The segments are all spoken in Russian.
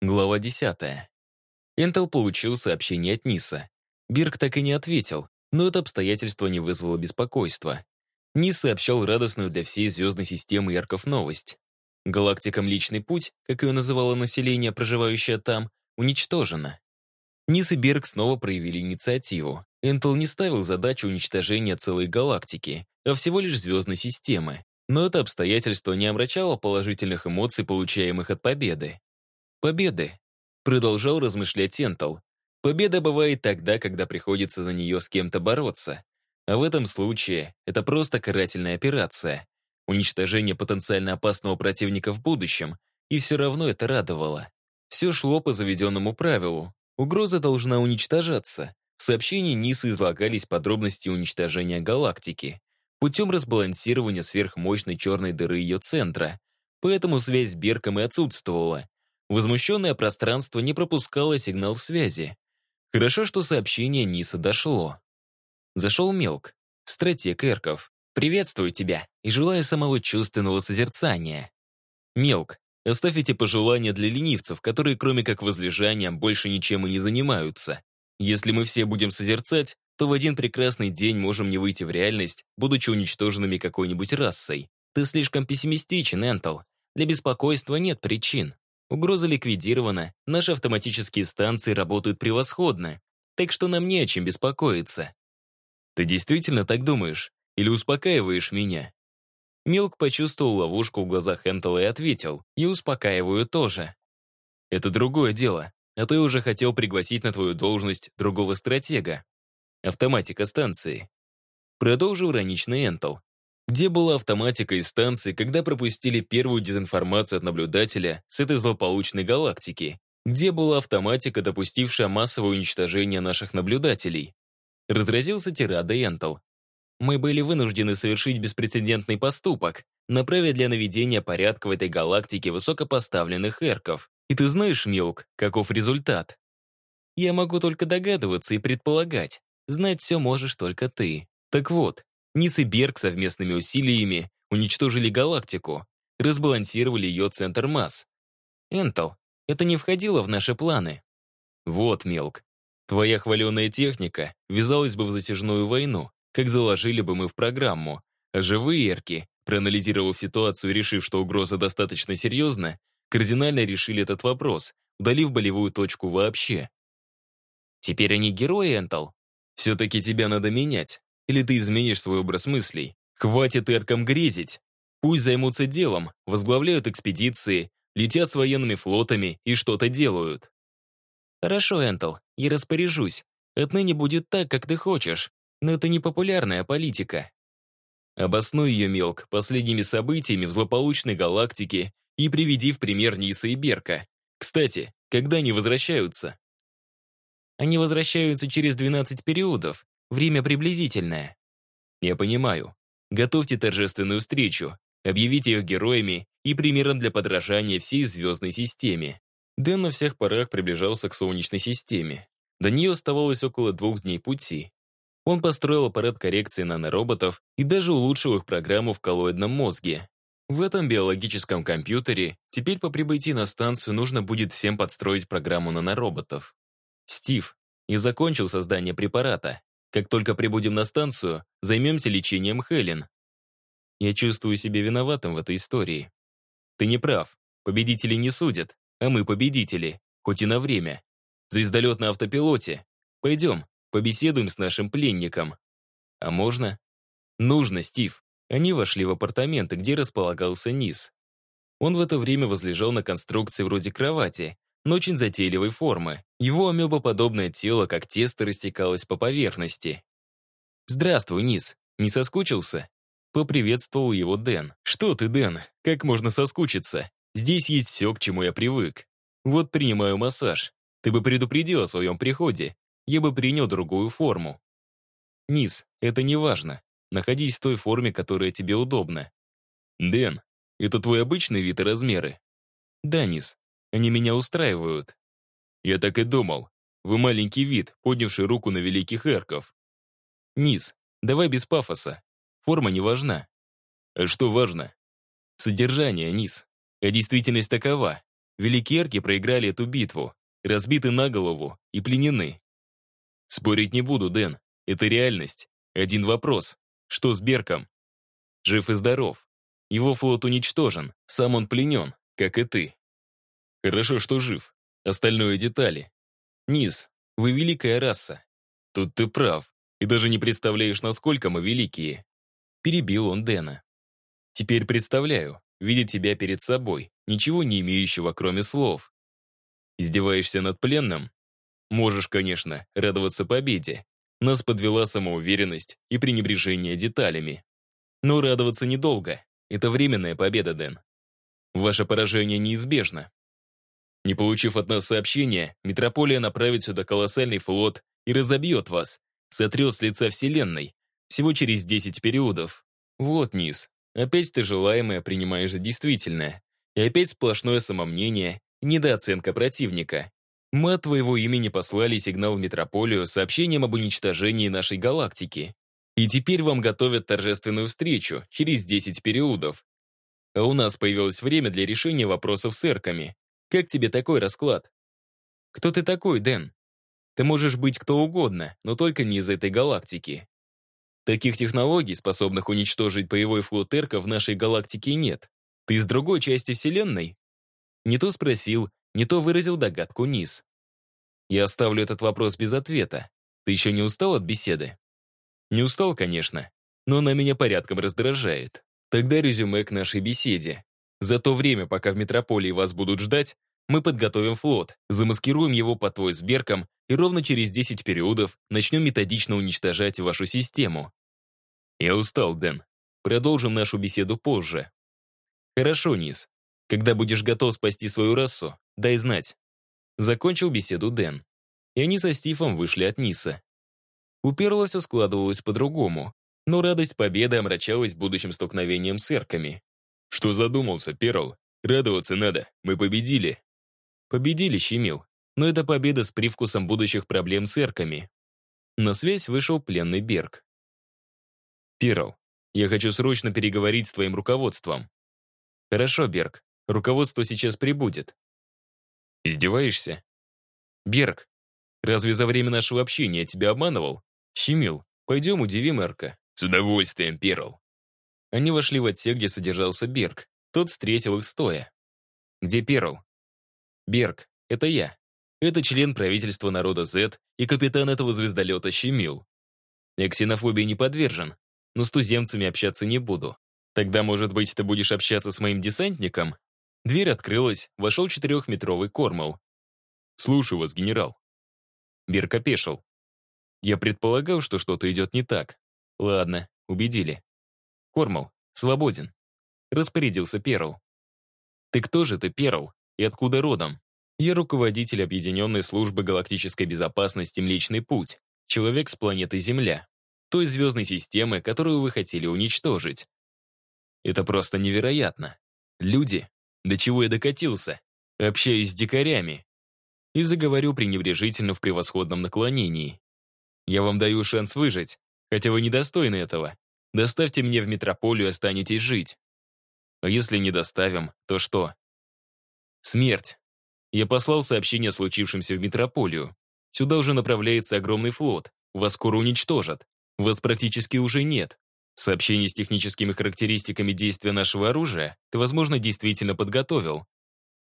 Глава 10. Энтел получил сообщение от Ниса. Бирк так и не ответил, но это обстоятельство не вызвало беспокойства. Нис сообщал радостную для всей звездной системы Ярков новость. Галактикам Личный Путь, как ее называло население, проживающее там, уничтожена. Нис и Бирк снова проявили инициативу. Энтел не ставил задачу уничтожения целой галактики, а всего лишь звездной системы. Но это обстоятельство не омрачало положительных эмоций, получаемых от победы. Победы. Продолжал размышлять Энтл. Победа бывает тогда, когда приходится за нее с кем-то бороться. А в этом случае это просто карательная операция. Уничтожение потенциально опасного противника в будущем. И все равно это радовало. Все шло по заведенному правилу. Угроза должна уничтожаться. В сообщении Ниса излагались подробности уничтожения галактики путем разбалансирования сверхмощной черной дыры ее центра. Поэтому связь с Берком и отсутствовала. Возмущенное пространство не пропускало сигнал связи. Хорошо, что сообщение Ниса дошло. Зашел Мелк, стратег Эрков. «Приветствую тебя и желаю самого чувственного созерцания». Мелк, оставь эти пожелания для ленивцев, которые кроме как возлежанием больше ничем и не занимаются. Если мы все будем созерцать, то в один прекрасный день можем не выйти в реальность, будучи уничтоженными какой-нибудь расой. Ты слишком пессимистичен, Энтл. Для беспокойства нет причин. Угроза ликвидирована, наши автоматические станции работают превосходно, так что нам не о чем беспокоиться. Ты действительно так думаешь? Или успокаиваешь меня? Милк почувствовал ловушку в глазах Энтела и ответил, и успокаиваю тоже. Это другое дело, а то я уже хотел пригласить на твою должность другого стратега. Автоматика станции. Продолжил ироничный Энтел. Где была автоматика из станции, когда пропустили первую дезинформацию от наблюдателя с этой злополучной галактики? Где была автоматика, допустившая массовое уничтожение наших наблюдателей? Разразился тирада Энтл. Мы были вынуждены совершить беспрецедентный поступок, направить для наведения порядка в этой галактике высокопоставленных эрков. И ты знаешь, Милк, каков результат? Я могу только догадываться и предполагать. Знать все можешь только ты. Так вот, Низ и Берг совместными усилиями уничтожили галактику, разбалансировали ее центр масс. Энтл, это не входило в наши планы. Вот, Мелк, твоя хваленая техника ввязалась бы в затяжную войну, как заложили бы мы в программу, а живые эрки, проанализировав ситуацию и решив, что угроза достаточно серьезна, кардинально решили этот вопрос, удалив болевую точку вообще. Теперь они герои, Энтл. Все-таки тебя надо менять. Или ты изменишь свой образ мыслей? Хватит эркам грезить. Пусть займутся делом, возглавляют экспедиции, летят с военными флотами и что-то делают. Хорошо, Энтл, я распоряжусь. Отныне будет так, как ты хочешь. Но это не популярная политика. Обоснуй ее, Мелк, последними событиями в злополучной галактике и приведи в пример Ниса и Берка. Кстати, когда они возвращаются? Они возвращаются через 12 периодов, Время приблизительное. Я понимаю. Готовьте торжественную встречу, объявите их героями и примером для подражания всей звездной системе. Дэн на всех парах приближался к Солнечной системе. До нее оставалось около двух дней пути. Он построил аппарат коррекции нанороботов и даже улучшил их программу в коллоидном мозге. В этом биологическом компьютере теперь по прибытии на станцию нужно будет всем подстроить программу нанороботов. Стив, я закончил создание препарата. Как только прибудем на станцию, займемся лечением Хелен. Я чувствую себя виноватым в этой истории. Ты не прав. Победители не судят, а мы победители, хоть и на время. Звездолет на автопилоте. Пойдем, побеседуем с нашим пленником. А можно? Нужно, Стив. Они вошли в апартаменты, где располагался низ. Он в это время возлежал на конструкции вроде кровати, но очень затейливой формы. Его амебоподобное тело, как тесто, растекалось по поверхности. «Здравствуй, Низ. Не соскучился?» Поприветствовал его Дэн. «Что ты, Дэн? Как можно соскучиться? Здесь есть все, к чему я привык. Вот принимаю массаж. Ты бы предупредил о своем приходе. Я бы принял другую форму». «Низ, это не важно. Находись в той форме, которая тебе удобна». «Дэн, это твой обычный вид и размеры?» «Да, Низ, они меня устраивают. Я так и думал. Вы маленький вид, поднявший руку на великих эрков. Низ, давай без пафоса. Форма не важна. А что важно? Содержание, Низ. А действительность такова. Великие Эрки проиграли эту битву, разбиты на голову и пленены. Спорить не буду, Дэн. Это реальность. Один вопрос. Что с Берком? Жив и здоров. Его флот уничтожен, сам он пленен, как и ты. Хорошо, что жив. Остальное детали. Низ, вы великая раса. Тут ты прав. И даже не представляешь, насколько мы великие. Перебил он Дэна. Теперь представляю, видя тебя перед собой, ничего не имеющего, кроме слов. Издеваешься над пленным? Можешь, конечно, радоваться победе. Нас подвела самоуверенность и пренебрежение деталями. Но радоваться недолго. Это временная победа, Дэн. Ваше поражение неизбежно. Не получив от нас сообщения, Метрополия направит сюда колоссальный флот и разобьет вас, сотрет с лица Вселенной, всего через 10 периодов. Вот низ. Опять ты желаемое принимаешь за действительное. И опять сплошное самомнение, недооценка противника. Мы от твоего имени послали сигнал в Метрополию с сообщением об уничтожении нашей галактики. И теперь вам готовят торжественную встречу через 10 периодов. А у нас появилось время для решения вопросов с эрками. Как тебе такой расклад? Кто ты такой, Дэн? Ты можешь быть кто угодно, но только не из этой галактики. Таких технологий, способных уничтожить боевой флот эрка, в нашей галактике нет. Ты из другой части Вселенной? Не то спросил, не то выразил догадку Низ. Я оставлю этот вопрос без ответа. Ты еще не устал от беседы? Не устал, конечно, но она меня порядком раздражает. Тогда резюме к нашей беседе. За то время, пока в метрополии вас будут ждать, мы подготовим флот, замаскируем его под твой с Берком и ровно через 10 периодов начнем методично уничтожать вашу систему. Я устал, Дэн. Продолжим нашу беседу позже. Хорошо, Низ. Когда будешь готов спасти свою расу, дай знать. Закончил беседу Дэн. И они со Стифом вышли от Ниса. У Перла все складывалось по-другому, но радость победы омрачалась будущим столкновением с эрками. «Что задумался, Перл? Радоваться надо, мы победили». Победили, Щемил, но это победа с привкусом будущих проблем с эрками. На связь вышел пленный Берг. «Перл, я хочу срочно переговорить с твоим руководством». «Хорошо, Берг, руководство сейчас прибудет». «Издеваешься?» «Берг, разве за время нашего общения я тебя обманывал?» «Щемил, пойдем удивим Эрка». «С удовольствием, Перл». Они вошли в отсек, где содержался Берг. Тот встретил их стоя. «Где Перл?» «Берг, это я. Это член правительства народа Z и капитан этого звездолета Щемил. Я ксенофобии не подвержен, но с туземцами общаться не буду. Тогда, может быть, ты будешь общаться с моим десантником?» Дверь открылась, вошел четырехметровый Кормал. «Слушаю вас, генерал». Берг опешил. Я предполагал, что что-то идет не так. Ладно, убедили. Кормал, свободен. Распорядился Перл. Ты кто же ты, Перл? И откуда родом? Я руководитель Объединенной службы галактической безопасности «Млечный путь», человек с планеты Земля, той звездной системы, которую вы хотели уничтожить. Это просто невероятно. Люди, до чего я докатился, общаюсь с дикарями. И заговорю пренебрежительно в превосходном наклонении. Я вам даю шанс выжить, хотя вы недостойны этого. Доставьте мне в метрополию, останетесь жить. А если не доставим, то что? Смерть. Я послал сообщение о случившемся в метрополию. Сюда уже направляется огромный флот. Вас скоро уничтожат. Вас практически уже нет. Сообщение с техническими характеристиками действия нашего оружия ты, возможно, действительно подготовил.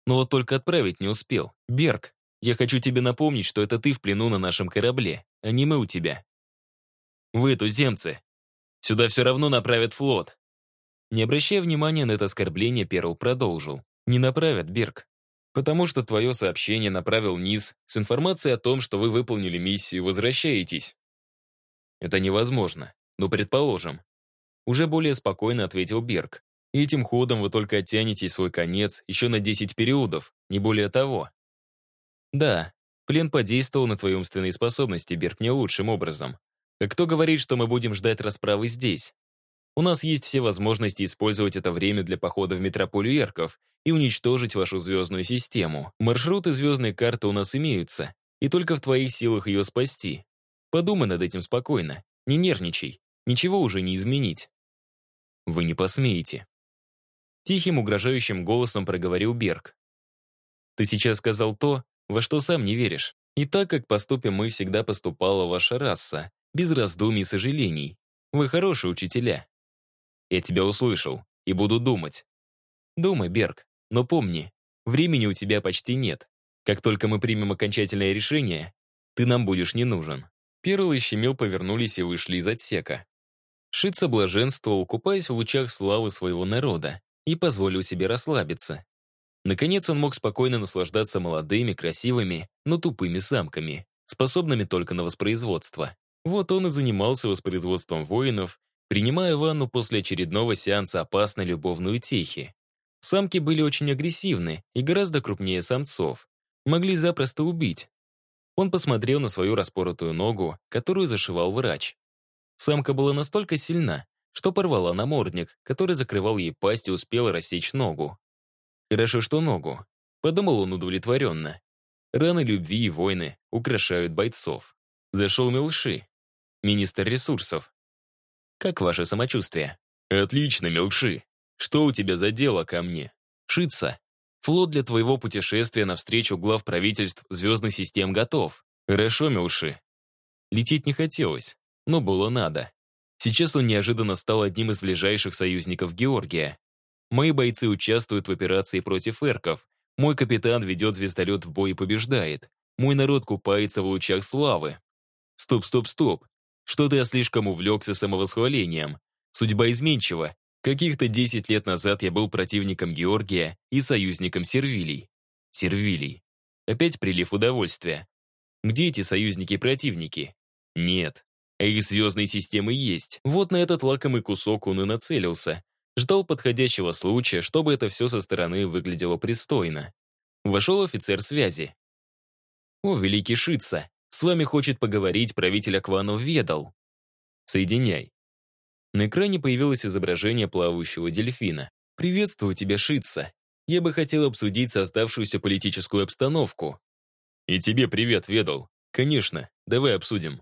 Но вот только отправить не успел. Берг, я хочу тебе напомнить, что это ты в плену на нашем корабле, а не мы у тебя. Вы, туземцы, сюда все равно направят флот. Не обращая внимания на это оскорбление, Перл продолжил. Не направят, Берг. Потому что твое сообщение направил Низ с информацией о том, что вы выполнили миссию и возвращаетесь. Это невозможно, но предположим. Уже более спокойно ответил. И этим ходом вы только оттянете свой конец еще на 10 периодов, не более того. Да, плен подействовал на твои умственные способности, Берг, не лучшим образом. Кто говорит, что мы будем ждать расправы здесь? У нас есть все возможности использовать это время для похода в метрополию Эрков и уничтожить вашу звездную систему. Маршруты звездной карты у нас имеются, и только в твоих силах ее спасти. Подумай над этим спокойно, не нервничай, ничего уже не изменить. Вы не посмеете. Тихим, угрожающим голосом проговорил Берг. Ты сейчас сказал то, во что сам не веришь. И так, как поступим мы, всегда поступала ваша раса, без раздумий и сожалений. Вы хорошие учителя. Я тебя услышал и буду думать. Думай, Берг, но помни, времени у тебя почти нет. Как только мы примем окончательное решение, ты нам будешь не нужен. Перл и Щемил повернулись и вышли из отсека. Шица блаженствовал, купаясь в лучах славы своего народа, и позволил себе расслабиться. Наконец он мог спокойно наслаждаться молодыми, красивыми, но тупыми самками, способными только на воспроизводство. Вот он и занимался воспроизводством воинов, принимая ванну после очередного сеанса опасной любовной утехи. Самки были очень агрессивны и гораздо крупнее самцов. Могли запросто убить. Он посмотрел на свою распоротую ногу, которую зашивал врач. Самка была настолько сильна, что порвала намордник, который закрывал ей пасть и успела рассечь ногу. Хорошо, что ногу. Подумал он удовлетворенно. Раны любви и войны украшают бойцов. Зашел Милши, министр ресурсов. Как ваше самочувствие? Отлично, Милши. Что у тебя за дело ко мне? Шица. Флот для твоего путешествия навстречу глав правительств звездных систем готов. Хорошо, Милши. Лететь не хотелось, но было надо. Сейчас он неожиданно стал одним из ближайших союзников Георгия. Мои бойцы участвуют в операции против эрков. Мой капитан ведет звездолет в бой и побеждает. Мой народ купается в лучах славы. Стоп, стоп, стоп. Что-то я слишком увлекся самовосхвалением. Судьба изменчива. Каких-то 10 лет назад я был противником Георгия и союзником Сервилий. Сервилий. Опять прилив удовольствия. Где эти союзники и противники? Нет. А их звездные системы есть. Вот на этот лакомый кусок он и нацелился. Ждал подходящего случая, чтобы это все со стороны выглядело пристойно. Вошел офицер связи. «О, великий Шица, с вами хочет поговорить правитель Акванов Ведал. Соединяй». На экране появилось изображение плавающего дельфина. «Приветствую тебя, Шица. Я бы хотел обсудить создавшуюся политическую обстановку». «И тебе привет, Ведал. Конечно, давай обсудим».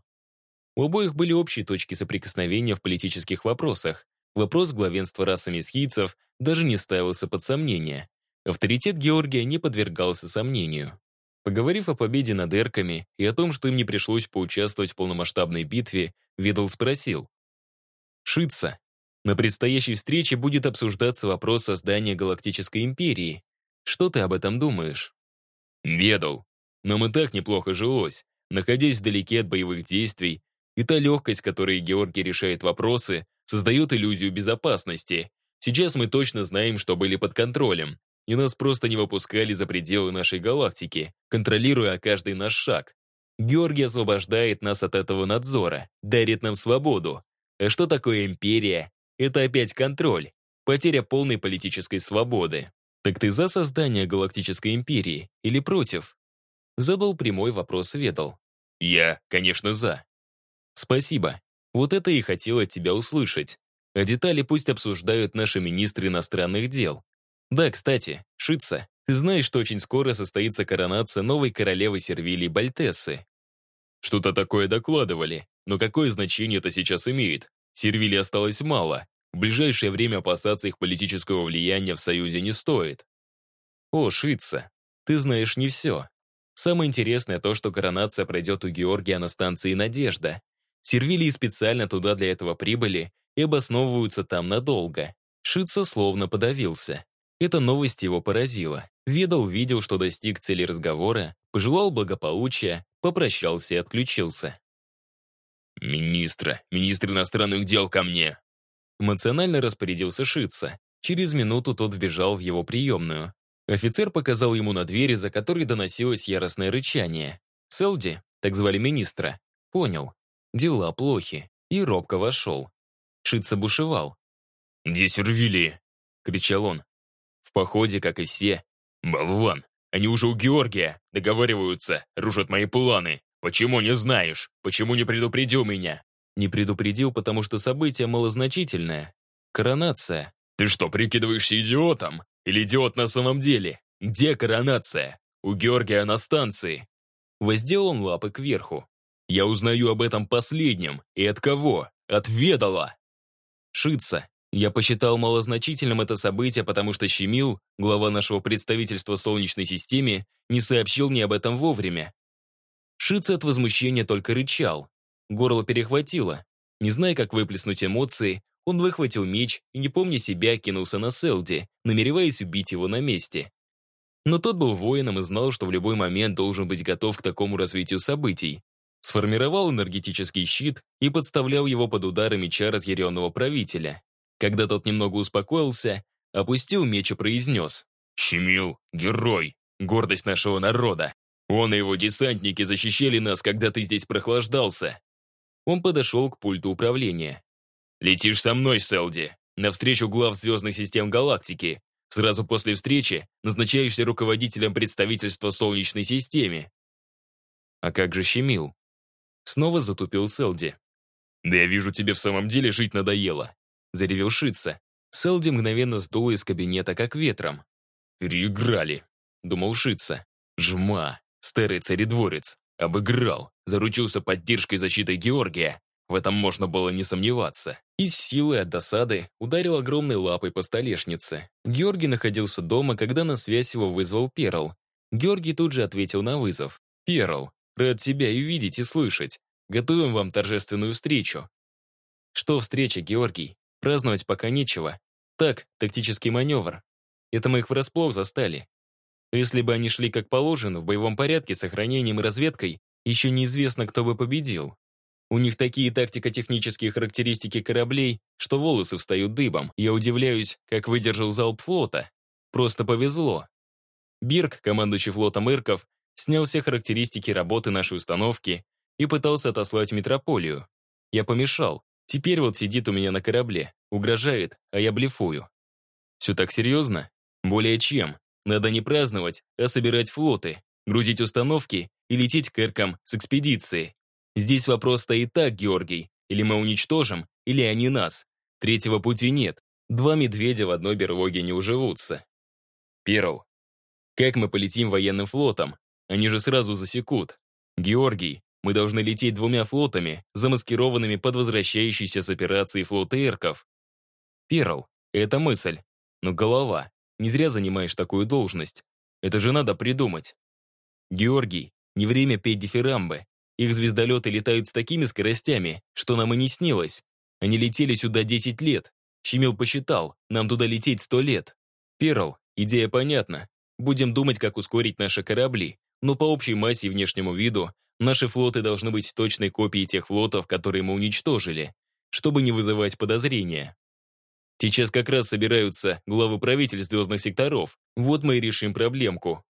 У обоих были общие точки соприкосновения в политических вопросах. Вопрос главенства расы месхийцев даже не ставился под сомнение. Авторитет Георгия не подвергался сомнению. Поговорив о победе над эрками и о том, что им не пришлось поучаствовать в полномасштабной битве, Ведал спросил. «Шица, на предстоящей встрече будет обсуждаться вопрос создания Галактической империи. Что ты об этом думаешь?» «Ведал, нам и так неплохо жилось. Находясь вдалеке от боевых действий, и та легкость, которой Георгий решает вопросы, создает иллюзию безопасности. Сейчас мы точно знаем, что были под контролем, и нас просто не выпускали за пределы нашей галактики, контролируя каждый наш шаг. Георгий освобождает нас от этого надзора, дарит нам свободу. А что такое империя? Это опять контроль, потеря полной политической свободы. Так ты за создание галактической империи или против? Задал прямой вопрос Ведал. Я, конечно, за. Спасибо. Вот это и хотел от тебя услышать. А детали пусть обсуждают наши министры иностранных дел. Да, кстати, Шица, ты знаешь, что очень скоро состоится коронация новой королевы Сервилии Бальтессы? Что-то такое докладывали, но какое значение это сейчас имеет? Сервилии осталось мало. В ближайшее время опасаться их политического влияния в Союзе не стоит. О, Шица, ты знаешь не все. Самое интересное то, что коронация пройдет у Георгия на станции «Надежда», Сервилии специально туда для этого прибыли и обосновываются там надолго. Шица словно подавился. Эта новость его поразила. Ведал видел, что достиг цели разговора, пожелал благополучия, попрощался и отключился. «Министра, министр иностранных дел ко мне!» Эмоционально распорядился Шица. Через минуту тот вбежал в его приемную. Офицер показал ему на двери, за которой доносилось яростное рычание. Селди, так звали министра, понял, Дела плохи. И робко вошел. Шица бушевал. «Где Сервилии?» — кричал он. «В походе, как и все. Болван, они уже у Георгия. Договариваются, рушат мои планы. Почему не знаешь? Почему не предупредил меня?» Не предупредил, потому что событие малозначительное. Коронация. «Ты что, прикидываешься идиотом? Или идиот на самом деле? Где коронация? У Георгия на станции». Воздел он лапы кверху. Я узнаю об этом последнем. И от кого? От Ведала. Шица, Я посчитал малозначительным это событие, потому что Щемил, глава нашего представительства Солнечной системе, не сообщил мне об этом вовремя. Шиц от возмущения только рычал. Горло перехватило. Не зная, как выплеснуть эмоции, он выхватил меч и, не помня себя, кинулся на Селди, намереваясь убить его на месте. Но тот был воином и знал, что в любой момент должен быть готов к такому развитию событий. Сформировал энергетический щит и подставлял его под удары меча разъяренного правителя. Когда тот немного успокоился, опустил меч и произнес. «Щемил — герой, гордость нашего народа. Он и его десантники защищали нас, когда ты здесь прохлаждался». Он подошел к пульту управления. «Летишь со мной, Селди, навстречу глав звездных систем галактики. Сразу после встречи назначаешься руководителем представительства Солнечной системе». «А как же Щемил?» Снова затупил Селди. «Да я вижу, тебе в самом деле жить надоело заревел Шица. Селди мгновенно сдул из кабинета, как ветром. «Переиграли», — думал Шица. «Жма, старый царедворец, обыграл, заручился поддержкой защиты Георгия. В этом можно было не сомневаться. И с силой от досады ударил огромной лапой по столешнице. Георгий находился дома, когда на связь его вызвал Перл. Георгий тут же ответил на вызов. «Перл, рад тебя и видеть, и слышать. Готовим вам торжественную встречу». «Что встреча, Георгий?» Праздновать пока нечего. Так, тактический маневр. Это мы их врасплох застали. Если бы они шли как положено, в боевом порядке, с охранением и разведкой, еще неизвестно, кто бы победил. У них такие тактико-технические характеристики кораблей, что волосы встают дыбом. Я удивляюсь, как выдержал залп флота. Просто повезло. Бирк, командующий флотом Ирков, снял все характеристики работы нашей установки и пытался отослать метрополию. Я помешал. Теперь вот сидит у меня на корабле, угрожает, а я блефую. Все так серьезно? Более чем. Надо не праздновать, а собирать флоты, грузить установки и лететь к Эркам с экспедицией. Здесь вопрос стоит так, Георгий. Или мы уничтожим, или они нас. Третьего пути нет. Два медведя в одной берлоге не уживутся. Перл. Как мы полетим военным флотом? Они же сразу засекут. Георгий, мы должны лететь двумя флотами, замаскированными под возвращающиеся с операции флоты эрков. Перл, это мысль. Но голова. Не зря занимаешь такую должность. Это же надо придумать. Георгий, не время петь дифирамбы. Их звездолеты летают с такими скоростями, что нам и не снилось. Они летели сюда 10 лет. Щемил посчитал, нам туда лететь 100 лет. Перл, идея понятна. Будем думать, как ускорить наши корабли. Но по общей массе и внешнему виду Наши флоты должны быть точной копией тех флотов, которые мы уничтожили, чтобы не вызывать подозрения. Сейчас как раз собираются главы правительств звездных секторов. Вот мы и решим проблемку.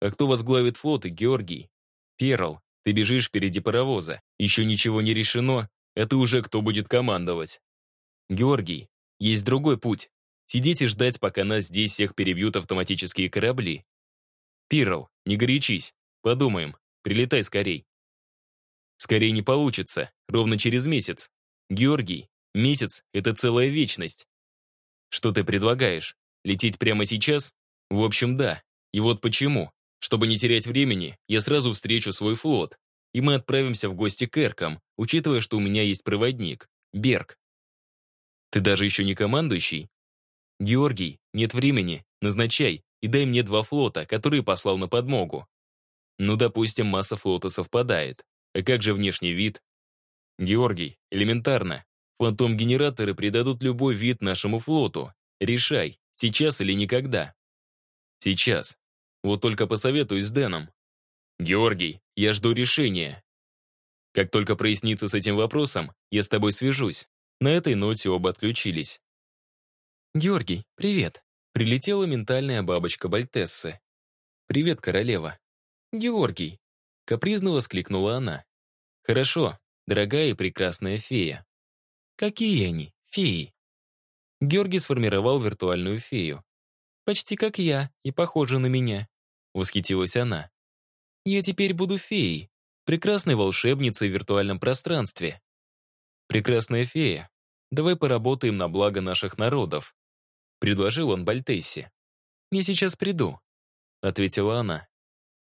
А кто возглавит флоты, Георгий? Перл, ты бежишь впереди паровоза. Еще ничего не решено, а ты уже кто будет командовать. Георгий, есть другой путь. Сидеть и ждать, пока нас здесь всех перебьют автоматические корабли. Перл, не горячись. Подумаем, Прилетай скорей. Скорей не получится, ровно через месяц. Георгий, месяц — это целая вечность. Что ты предлагаешь? Лететь прямо сейчас? В общем, да. И вот почему. Чтобы не терять времени, я сразу встречу свой флот. И мы отправимся в гости к Эркам, учитывая, что у меня есть проводник, Берг. Ты даже еще не командующий? Георгий, нет времени, назначай и дай мне два флота, которые послал на подмогу. Ну, допустим, масса флота совпадает. А как же внешний вид? Георгий, элементарно. Фантом-генераторы придадут любой вид нашему флоту. Решай, сейчас или никогда. Сейчас. Вот только посоветуюсь с Дэном. Георгий, я жду решения. Как только прояснится с этим вопросом, я с тобой свяжусь. На этой ноте оба отключились. «Георгий, привет!» Прилетела ментальная бабочка Бальтессы. «Привет, королева!» «Георгий!» — капризно воскликнула она. «Хорошо, дорогая и прекрасная фея». «Какие они, феи?» Георгий сформировал виртуальную фею. «Почти как я и похожа на меня», — восхитилась она. «Я теперь буду феей, прекрасной волшебницей в виртуальном пространстве». «Прекрасная фея, давай поработаем на благо наших народов», — предложил он Бальтессе. «Я сейчас приду», — ответила она.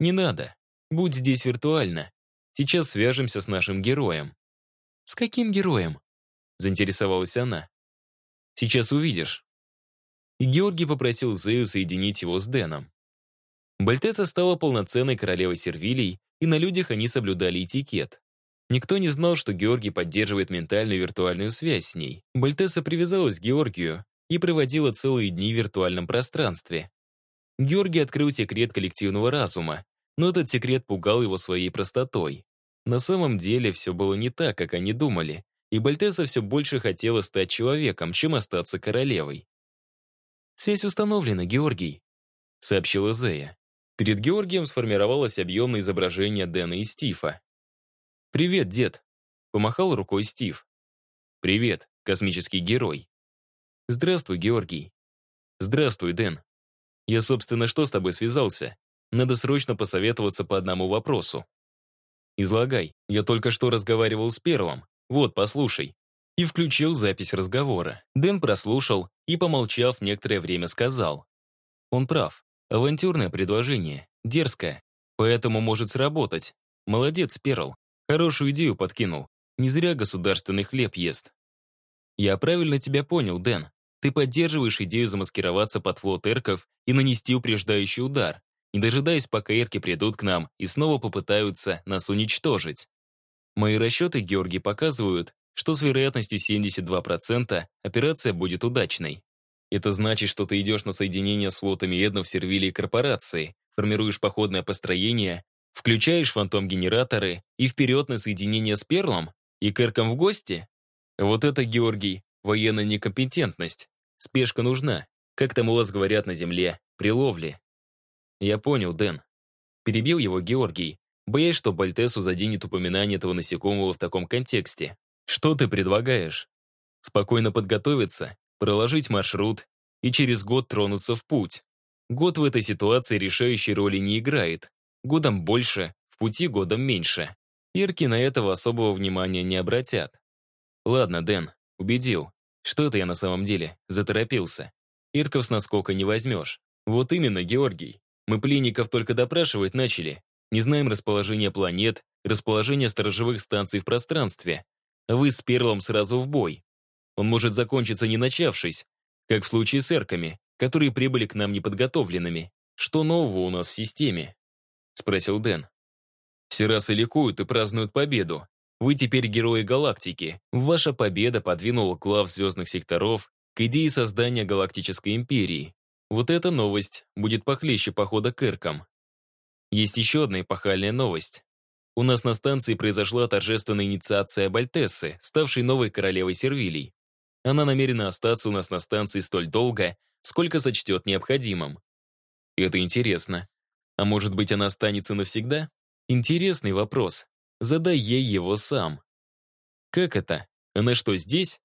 «Не надо. Будь здесь виртуально. Сейчас свяжемся с нашим героем». «С каким героем?» — заинтересовалась она. Сейчас увидишь». И Георгий попросил Зею соединить его с Дэном. Бальтеса стала полноценной королевой сервилей, и на людях они соблюдали этикет. Никто не знал, что Георгий поддерживает ментальную виртуальную связь с ней. Бальтеса привязалась к Георгию и проводила целые дни в виртуальном пространстве. Георгий открыл секрет коллективного разума, но этот секрет пугал его своей простотой. На самом деле все было не так, как они думали, и Бальтеса все больше хотела стать человеком, чем остаться королевой. «Связь установлена, Георгий», — сообщила Зея. Перед Георгием сформировалось объемное изображение Дэна и Стива. «Привет, дед», — помахал рукой Стив. «Привет, космический герой». «Здравствуй, Георгий». «Здравствуй, Дэн. Я, собственно, что с тобой связался? Надо срочно посоветоваться по одному вопросу». «Излагай. Я только что разговаривал с Первым. Вот, послушай». И включил запись разговора. Дэн прослушал и, помолчав, некоторое время сказал. Он прав. Авантюрное предложение, дерзкое, поэтому может сработать. Молодец, Перл. Хорошую идею подкинул. Не зря государственный хлеб ест. Я правильно тебя понял, Дэн. Ты поддерживаешь идею замаскироваться под флот эрков и нанести упреждающий удар, не дожидаясь, пока эрки придут к нам и снова попытаются нас уничтожить. Мои расчеты, Георгий, показывают, что с вероятностью 72% операция будет удачной. Это значит, что ты идешь на соединение с флотами Эднов, Сервилии и корпорации, формируешь походное построение, включаешь фантом-генераторы и вперед на соединение с Перлом и Кэрком в гости? Вот это, Георгий, военная некомпетентность. Спешка нужна, как там у вас говорят на земле, при ловле. Я понял, Дэн. Перебил его Георгий, боясь, что Бальтесу заденет упоминание этого насекомого в таком контексте. Что ты предлагаешь? Спокойно подготовиться проложить маршрут и через год тронуться в путь. Год в этой ситуации решающей роли не играет. Годом больше, в пути годом меньше. Ирки на этого особого внимания не обратят. Ладно, Дэн, убедил. Что это я на самом деле? Заторопился. Ирков с наскока не возьмешь. Вот именно, Георгий. Мы пленников только допрашивать начали. Не знаем расположение планет, расположение сторожевых станций в пространстве. Вы с Перлом сразу в бой. Он может закончиться не начавшись, как в случае с эрками, которые прибыли к нам неподготовленными. Что нового у нас в системе?» — спросил Дэн. «Все расы ликуют и празднуют победу. Вы теперь герои галактики. Ваша победа подвинула глав звездных секторов к идее создания галактической империи. Вот эта новость будет похлеще похода к эркам. Есть еще одна эпохальная новость. У нас на станции произошла торжественная инициация Бальтессы, ставшей новой королевой Сервилий. Она намерена остаться у нас на станции столь долго, сколько сочтет необходимым. Это интересно. А может быть, она останется навсегда? Интересный вопрос. Задай ей его сам. Как это? Она что, здесь?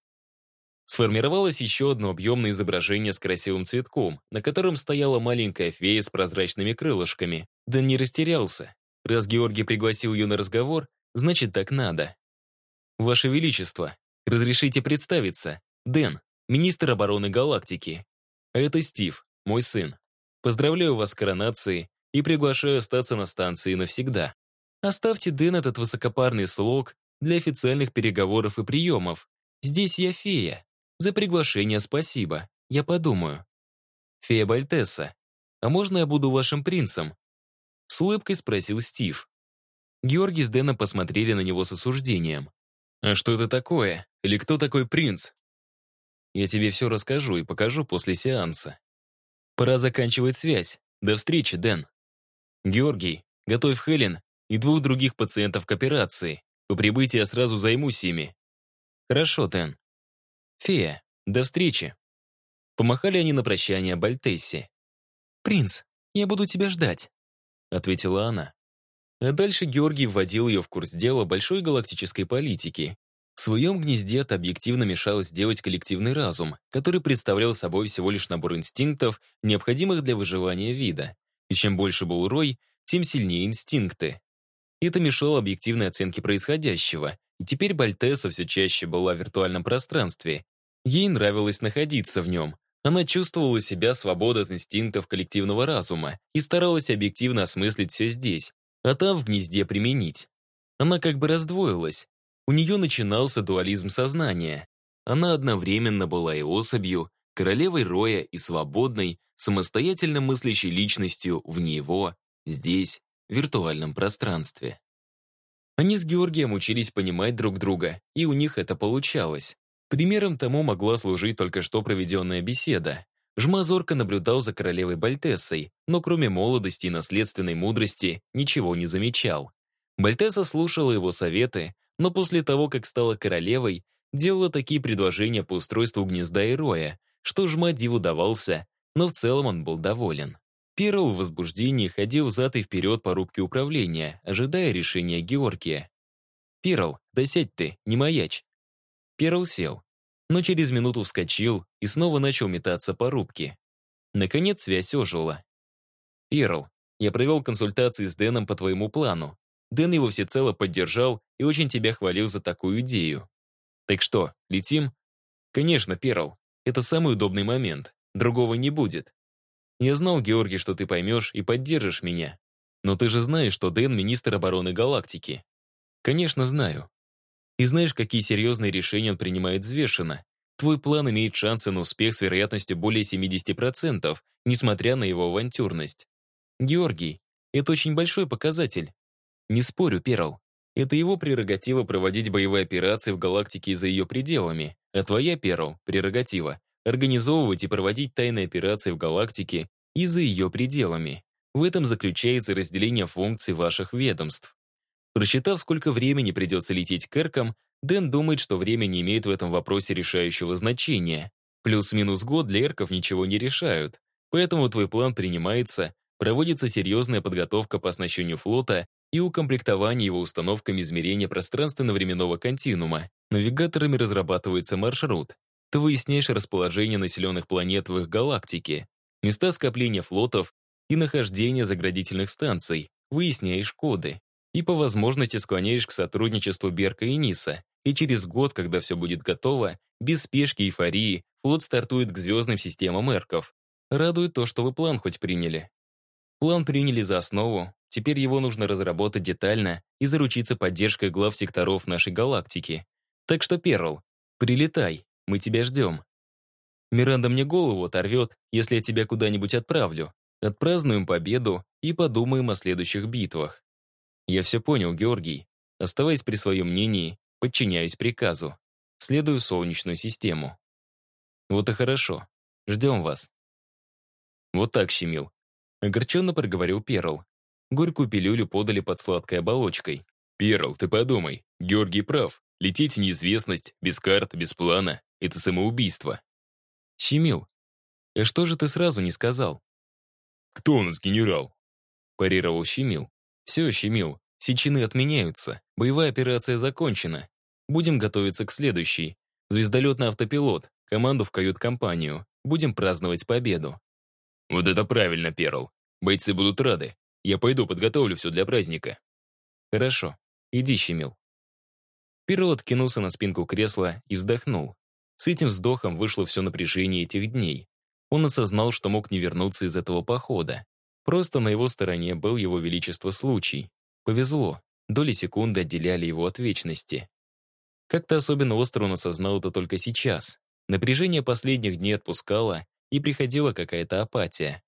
Сформировалось еще одно объемное изображение с красивым цветком, на котором стояла маленькая фея с прозрачными крылышками. Да не растерялся. Раз Георгий пригласил ее на разговор, значит, так надо. «Ваше Величество, разрешите представиться. Дэн, министр обороны галактики. А это Стив, мой сын. Поздравляю вас с коронацией и приглашаю остаться на станции навсегда. Оставьте, Дэн, этот высокопарный слог для официальных переговоров и приемов. Здесь я фея. За приглашение спасибо. Я подумаю. Фея Бальтесса, а можно я буду вашим принцем? С улыбкой спросил Стив. Георгий с Дэном посмотрели на него с осуждением. «А что это такое? Или кто такой принц? Я тебе все расскажу и покажу после сеанса. Пора заканчивать связь. До встречи, Дэн. Георгий, готовь Хелен и двух других пациентов к операции. По прибытии я сразу займусь ими. Хорошо, Дэн. Фея, до встречи. Помахали они на прощание Бальтессе. «Принц, я буду тебя ждать», — ответила она. А дальше Георгий вводил ее в курс дела большой галактической политики, в своем гнезде это объективно мешало сделать коллективный разум, который представлял собой всего лишь набор инстинктов, необходимых для выживания вида. И чем больше был рой, тем сильнее инстинкты. Это мешало объективной оценке происходящего, и теперь Бальтеса все чаще была в виртуальном пространстве. Ей нравилось находиться в нем. Она чувствовала себя свободой от инстинктов коллективного разума и старалась объективно осмыслить все здесь, а там в гнезде применить. Она как бы раздвоилась, у нее начинался дуализм сознания. она одновременно была и особью, королевой Роя и свободной, самостоятельно мыслящей личностью вне его, здесь, в виртуальном пространстве. Они с Георгием учились понимать друг друга, и у них это получалось. Примером тому могла служить только что проведенная беседа. Жмазорка наблюдал за королевой Бальтессой, но кроме молодости и наследственной мудрости ничего не замечал. Бальтесса слушала его советы, но после того, как стала королевой, делала такие предложения по устройству гнезда и роя, что жма диву давался, но в целом он был доволен. Перл в возбуждении ходил взад и вперед по рубке управления, ожидая решения Георгия. «Перл, да сядь ты, не маяч!» Перл сел, но через минуту вскочил и снова начал метаться по рубке. Наконец связь ожила. «Перл, я провел консультации с Дэном по твоему плану. Дэн его всецело поддержал и очень тебя хвалил за такую идею. Так что, летим?» «Конечно, Перл. Это самый удобный момент. Другого не будет. Я знал, Георгий, что ты поймешь и поддержишь меня. Но ты же знаешь, что Дэн — министр обороны галактики. Конечно, знаю. И знаешь, какие серьезные решения он принимает взвешенно. Твой план имеет шансы на успех с вероятностью более 70%, несмотря на его авантюрность. Георгий, это очень большой показатель. Не спорю, Перл. Это его прерогатива проводить боевые операции в галактике и за ее пределами, а твоя, Перл, прерогатива организовывать и проводить тайные операции в галактике и за ее пределами. В этом заключается разделение функций ваших ведомств. Просчитав, сколько времени придется лететь к Эркам, Дэн думает, что время не имеет в этом вопросе решающего значения. Плюс-минус год для Эрков ничего не решают. Поэтому твой план принимается, проводится серьезная подготовка по оснащению флота и укомплектованию его установками измерения пространственно-временного континуума. Навигаторами разрабатывается маршрут. Ты выясняешь расположение населенных планет в их галактике, места скопления флотов и нахождение заградительных станций, выясняешь коды. И по возможности склоняешь к сотрудничеству Берка и Ниса. И через год, когда все будет готово, без спешки и эйфории, флот стартует к звездным системам Эрков. Радует то, что вы план хоть приняли. План приняли за основу, теперь его нужно разработать детально и заручиться поддержкой глав секторов нашей галактики. Так что, Перл, прилетай. Мы тебя ждем. Миранда мне голову оторвет, если я тебя куда-нибудь отправлю. Отпразднуем победу и подумаем о следующих битвах. Я все понял, Георгий. Оставаясь при своем мнении, подчиняюсь приказу. Следую Солнечную систему. Вот и хорошо. Ждем вас. Вот так, Щемил. Огорченно проговорил Перл. Горькую пилюлю подали под сладкой оболочкой. «Перл, ты подумай. Георгий прав. Лететь в неизвестность, без карт, без плана. Это самоубийство. Щемил, а что же ты сразу не сказал? Кто у нас генерал? Парировал Щемил. Все, Щемил, сечины отменяются. Боевая операция закончена. Будем готовиться к следующей. Звездолет на автопилот, команду в кают-компанию. Будем праздновать победу. Вот это правильно, Перл. Бойцы будут рады. Я пойду подготовлю все для праздника. Хорошо. Иди, Щемил. Перл откинулся на спинку кресла и вздохнул. С этим вздохом вышло все напряжение этих дней. Он осознал, что мог не вернуться из этого похода. Просто на его стороне был его величество случай. Повезло, доли секунды отделяли его от вечности. Как-то особенно остро он осознал это только сейчас. Напряжение последних дней отпускало, и приходила какая-то апатия.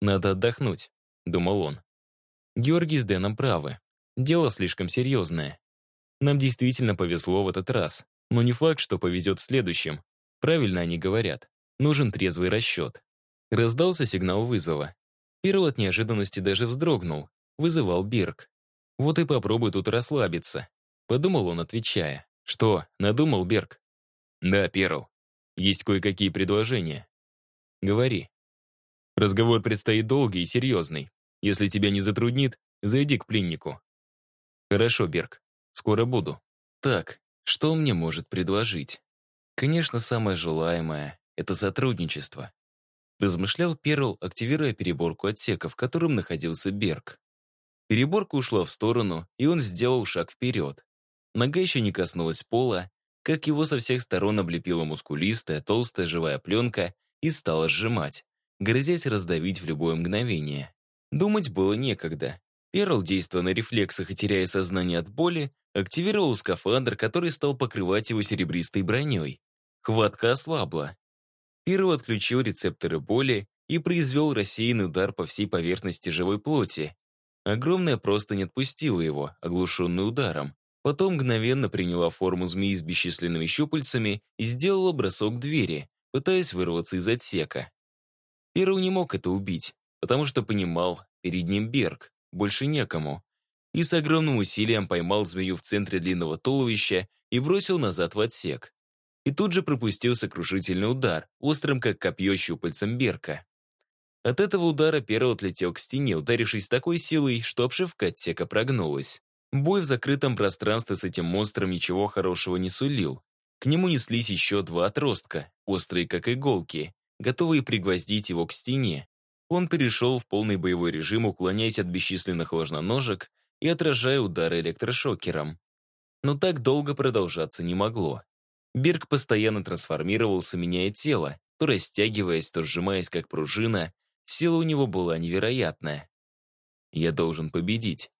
«Надо отдохнуть», — думал он. Георгий с Дэном правы. Дело слишком серьезное. Нам действительно повезло в этот раз. Но не факт, что повезет следующим. Правильно они говорят. Нужен трезвый расчет. Раздался сигнал вызова. Перл от неожиданности даже вздрогнул. Вызывал Бирк. Вот и попробуй тут расслабиться. Подумал он, отвечая. Что, надумал Берг? Да, Перл. Есть кое-какие предложения. Говори. Разговор предстоит долгий и серьезный. Если тебя не затруднит, зайди к пленнику. Хорошо, Берг. Скоро буду. Так, что он мне может предложить? Конечно, самое желаемое — это сотрудничество. Размышлял Перл, активируя переборку отсека, в котором находился Берг. Переборка ушла в сторону, и он сделал шаг вперед. Нога еще не коснулась пола, как его со всех сторон облепила мускулистая, толстая живая пленка и стала сжимать, грозясь раздавить в любое мгновение. Думать было некогда. Перл, действуя на рефлексах и теряя сознание от боли, активировал скафандр, который стал покрывать его серебристой броней. Хватка ослабла. Перо отключил рецепторы боли и произвел рассеянный удар по всей поверхности живой плоти. Огромная просто не отпустила его, оглушенный ударом. Потом мгновенно приняла форму змеи с бесчисленными щупальцами и сделала бросок двери, пытаясь вырваться из отсека. Перл не мог это убить, потому что понимал, перед ним Берг, больше некому. И с огромным усилием поймал змею в центре длинного туловища и бросил назад в отсек. И тут же пропустил сокрушительный удар, острым как копье щупальцем Берка. От этого удара Перл отлетел к стене, ударившись такой силой, что обшивка отсека прогнулась. Бой в закрытом пространстве с этим монстром ничего хорошего не сулил. К нему неслись еще два отростка, острые как иголки, готовые пригвоздить его к стене. Он перешел в полный боевой режим, уклоняясь от бесчисленных ложноножек и отражая удары электрошокером. Но так долго продолжаться не могло. Берг постоянно трансформировался, меняя тело, то растягиваясь, то сжимаясь как пружина. Сила у него была невероятная. «Я должен победить»,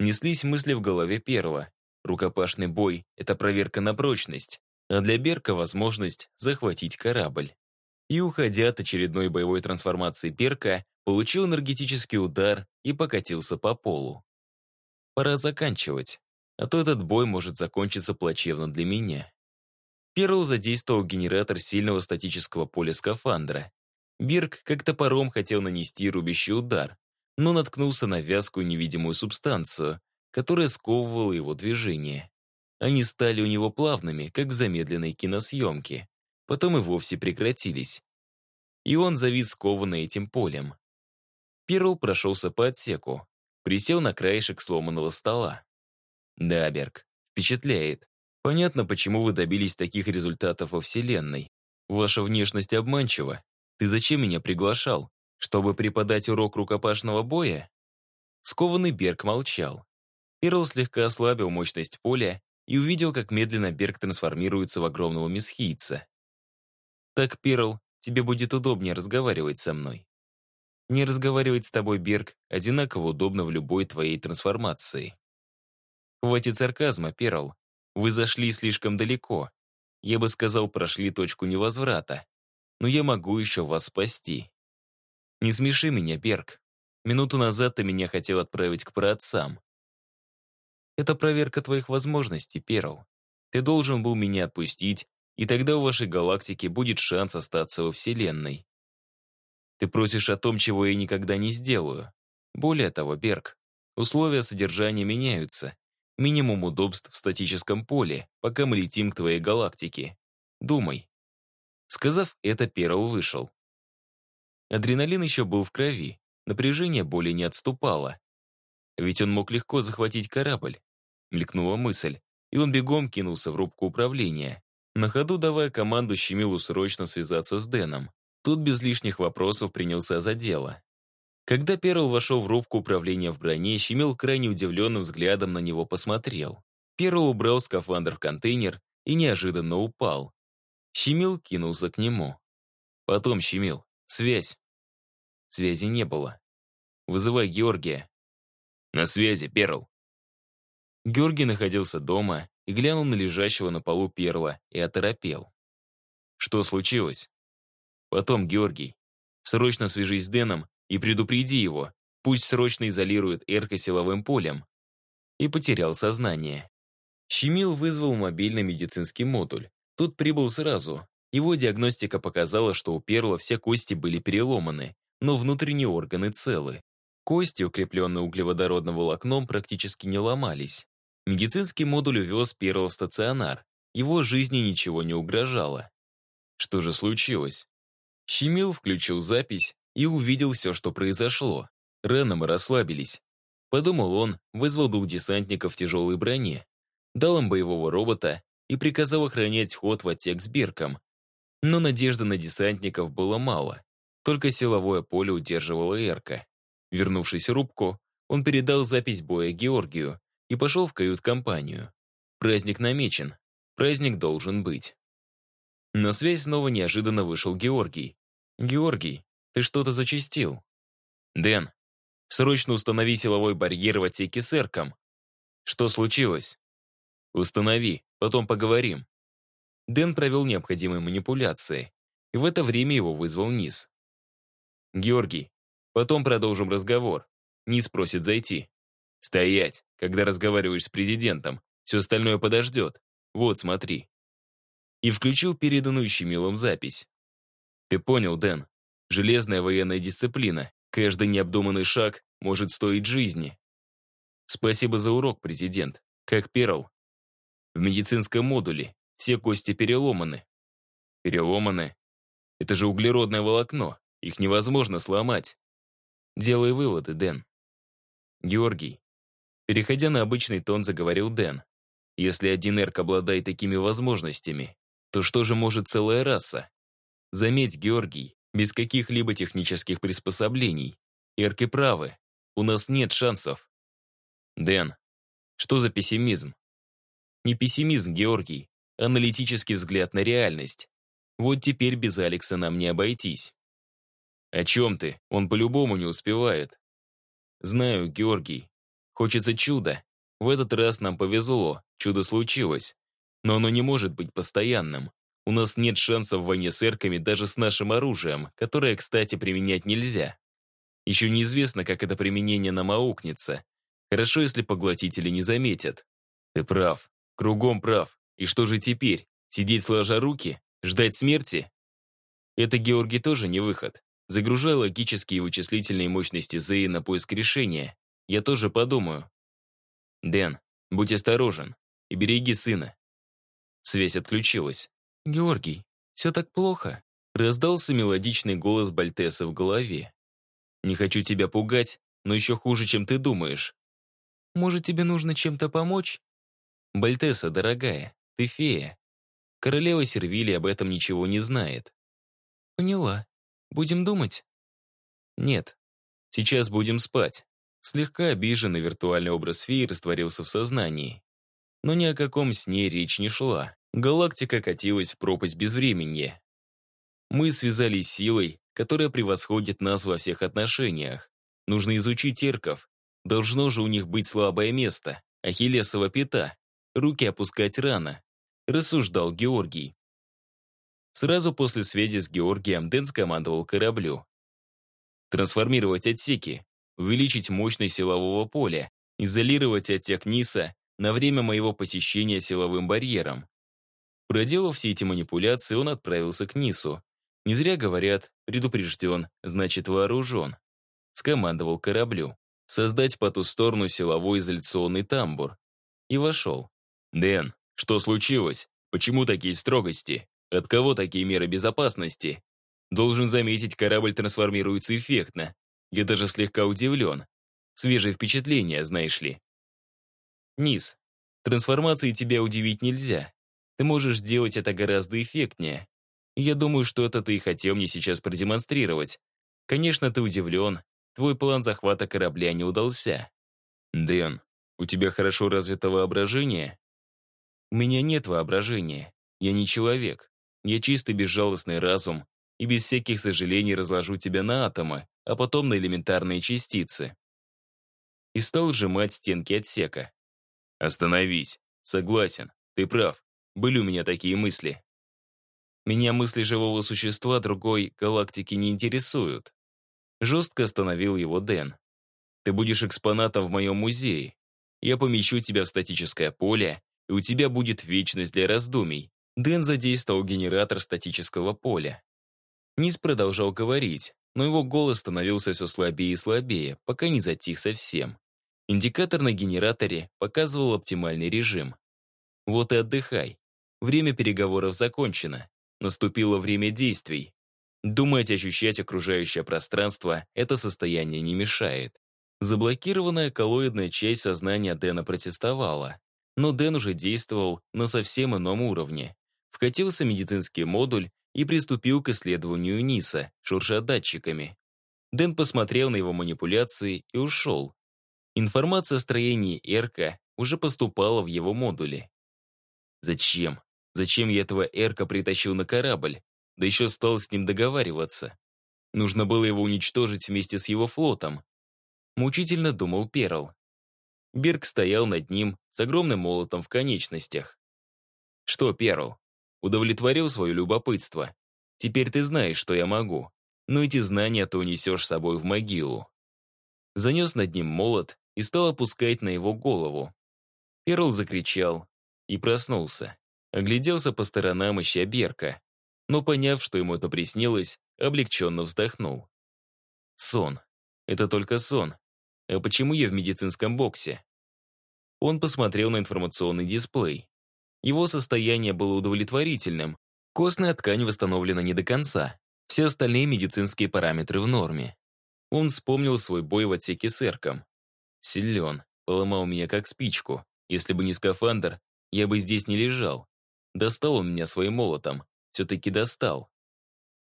Неслись мысли в голове Перла. Рукопашный бой — это проверка на прочность, а для Берка возможность захватить корабль. И, уходя от очередной боевой трансформации Берка, получил энергетический удар и покатился по полу. Пора заканчивать, а то этот бой может закончиться плачевно для меня. Перл задействовал генератор сильного статического поля скафандра. Бирк как топором хотел нанести рубящий удар, но наткнулся на вязкую невидимую субстанцию, которая сковывала его движение. Они стали у него плавными, как в замедленной киносъемке. Потом и вовсе прекратились. И он завис скованный этим полем. Перл прошелся по отсеку, присел на краешек сломанного стола. «Да, Берг, впечатляет. Понятно, почему вы добились таких результатов во Вселенной. Ваша внешность обманчива. Ты зачем меня приглашал? Чтобы преподать урок рукопашного боя? Скованный Берг молчал. Перл слегка ослабил мощность поля и увидел, как медленно Берг трансформируется в огромного месхийца. «Так, Перл, тебе будет удобнее разговаривать со мной. Не разговаривать с тобой, Берг, одинаково удобно в любой твоей трансформации. Хватит сарказма, Перл. Вы зашли слишком далеко. Я бы сказал, прошли точку невозврата. Но я могу еще вас спасти. Не смеши меня, Берг. Минуту назад ты меня хотел отправить к праотцам. Это проверка твоих возможностей, Перл. Ты должен был меня отпустить, и тогда у вашей галактики будет шанс остаться во Вселенной. Ты просишь о том, чего я никогда не сделаю. Более того, Берг, условия содержания меняются. Минимум удобств в статическом поле, пока мы летим к твоей галактике. Думай. Сказав это, Перл вышел. Адреналин еще был в крови, напряжение более не отступало. Ведь он мог легко захватить корабль. Мелькнула мысль, и он бегом кинулся в рубку управления, на ходу давая команду Щемилу срочно связаться с Дэном. Тут без лишних вопросов принялся за дело. Когда Перл вошел в рубку управления в броне, Щемил крайне удивленным взглядом на него посмотрел. Перл убрал скафандр в контейнер и неожиданно упал. Щемил кинулся к нему. Потом Щемил. Связь. Связи не было. Вызывай Георгия. На связи, Перл. Георгий находился дома и глянул на лежащего на полу Перла и оторопел. Что случилось? Потом, Георгий, срочно свяжись с Дэном и предупреди его, пусть срочно изолирует Эрка силовым полем. И потерял сознание. Щемил вызвал мобильный медицинский модуль. Тут прибыл сразу, его диагностика показала, что у Перла все кости были переломаны, но внутренние органы целы. Кости, укрепленные углеводородным волокном, практически не ломались. Медицинский модуль увез Перла в стационар. Его жизни ничего не угрожало. Что же случилось? Щемил включил запись и увидел все, что произошло. Рано мы расслабились. Подумал он, вызвал двух десантников в тяжелой броне, дал им боевого робота и приказал охранять вход в отсек с Берком, но надежды на десантников было мало. Только силовое поле удерживало Эрка. Вернувшись в рубку, он передал запись боя Георгию и пошел в кают-компанию. Праздник намечен. Праздник должен быть. На связь снова неожиданно вышел Георгий. «Георгий, ты что-то зачистил?» «Дэн, срочно установи силовой барьер в отсеке с Эрком». «Что случилось?» «Установи, потом поговорим». Дэн провел необходимые манипуляции, и в это время его вызвал Низ. «Георгий, потом продолжим разговор. Низ просит зайти. Стоять, когда разговариваешь с президентом. Все остальное подождет. Вот, смотри». И включил переданную Щемилом запись. «Ты понял, Дэн. Железная военная дисциплина. Каждый необдуманный шаг может стоить жизни. Спасибо за урок, президент. Как Перл. В медицинском модуле все кости переломаны. Переломаны? Это же углеродное волокно. Их невозможно сломать. Делай выводы, Дэн. Георгий. Переходя на обычный тон, заговорил Дэн. Если один эрк обладает такими возможностями, то что же может целая раса? Заметь, Георгий, без каких-либо технических приспособлений. Эрки правы. У нас нет шансов. Дэн, что за пессимизм? Не пессимизм, Георгий, а аналитический взгляд на реальность. Вот теперь без Алекса нам не обойтись. О чем ты? Он по-любому не успевает. Знаю, Георгий. Хочется чуда. В этот раз нам повезло, чудо случилось. Но оно не может быть постоянным. У нас нет шансов в войне с эрками даже с нашим оружием, которое, кстати, применять нельзя. Еще неизвестно, как это применение нам аукнется. Хорошо, если поглотители не заметят. Ты прав. Кругом прав. И что же теперь? Сидеть сложа руки? Ждать смерти? Это, Георгий, тоже не выход. Загружая логические и вычислительные мощности ЗИ на поиск решения, я тоже подумаю. Дэн, будь осторожен и береги сына. Связь отключилась. «Георгий, все так плохо?» Раздался мелодичный голос Бальтеса в голове. «Не хочу тебя пугать, но еще хуже, чем ты думаешь. Может, тебе нужно чем-то помочь?» «Бальтеса, дорогая, ты фея. Королева Сервили об этом ничего не знает». «Поняла. Будем думать?» «Нет. Сейчас будем спать». Слегка обиженный виртуальный образ феи растворился в сознании. Но ни о каком сне речь не шла. Галактика катилась в пропасть безвременья. Мы связались силой, которая превосходит нас во всех отношениях. Нужно изучить терков. Должно же у них быть слабое место, ахиллесова пята. Руки опускать рано, рассуждал Георгий. Сразу после связи с Георгием Дэн скомандовал кораблю. Трансформировать отсеки, увеличить мощность силового поля, изолировать отсек Ниса на время моего посещения силовым барьером. Проделав все эти манипуляции, он отправился к Нису. Не зря говорят, предупрежден, значит вооружен. Скомандовал кораблю. Создать по ту сторону силовой изоляционный тамбур. И вошел. «Дэн, что случилось? Почему такие строгости? От кого такие меры безопасности?» Должен заметить, корабль трансформируется эффектно. Я даже слегка удивлен. Свежее впечатление, знаешь ли. Низ, трансформации тебя удивить нельзя. Ты можешь сделать это гораздо эффектнее. Я думаю, что это ты и хотел мне сейчас продемонстрировать. Конечно, ты удивлен. Твой план захвата корабля не удался. Дэн, у тебя хорошо развито воображение? У меня нет воображения. Я не человек. Я чистый безжалостный разум и без всяких сожалений разложу тебя на атомы, а потом на элементарные частицы. И стал сжимать стенки отсека. Остановись. Согласен. Ты прав. Были у меня такие мысли. Меня мысли живого существа другой галактики не интересуют. Жестко остановил его Дэн. Ты будешь экспонатом в моем музее. Я помещу тебя в статическое поле, и у тебя будет вечность для раздумий. Дэн задействовал генератор статического поля. Низ продолжал говорить, но его голос становился все слабее и слабее, пока не затих совсем. Индикатор на генераторе показывал оптимальный режим. Вот и отдыхай. Время переговоров закончено. Наступило время действий. Думать, ощущать окружающее пространство — это состояние не мешает. Заблокированная коллоидная часть сознания Дэна протестовала. Но Дэн уже действовал на совсем ином уровне. Вкатился медицинский модуль и приступил к исследованию Ниса, шурша датчиками. Дэн посмотрел на его манипуляции и ушел. Информация о строении Эрка уже поступала в его модуле. Зачем? Зачем я этого Эрка притащил на корабль? Да еще стал с ним договариваться. Нужно было его уничтожить вместе с его флотом. Мучительно думал Перл. Берг стоял над ним с огромным молотом в конечностях. «Что, Перл, удовлетворил свое любопытство. Теперь ты знаешь, что я могу. Но эти знания ты унесешь с собой в могилу. Занес над ним молот и стал опускать на его голову. Перл закричал и проснулся. Огляделся по сторонам, ища Берка. Но, поняв, что ему это приснилось, облегченно вздохнул. Сон. Это только сон. А почему я в медицинском боксе? Он посмотрел на информационный дисплей. Его состояние было удовлетворительным. Костная ткань восстановлена не до конца. Все остальные медицинские параметры в норме. Он вспомнил свой бой в отсеке с Эрком. Силен, поломал меня как спичку. Если бы не скафандр, я бы здесь не лежал. Достал он меня своим молотом. Все-таки достал.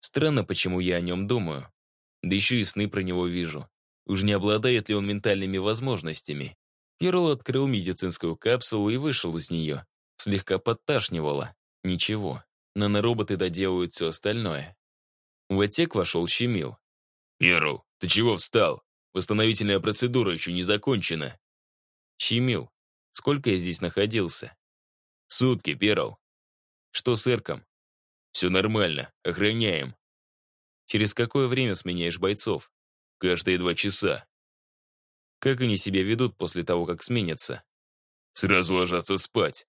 Странно, почему я о нем думаю. Да еще и сны про него вижу. Уж не обладает ли он ментальными возможностями. Перл открыл медицинскую капсулу и вышел из нее. Слегка подташнивало. Ничего. Нанороботы доделают все остальное. В отсек вошел Щемил. «Перл, ты чего встал? Восстановительная процедура еще не закончена». «Щемил, сколько я здесь находился?» «Сутки, Перл». «Что с Эрком?» «Все нормально, охраняем». «Через какое время сменяешь бойцов?» «Каждые два часа». «Как они себя ведут после того, как сменятся?» «Сразу ложатся спать».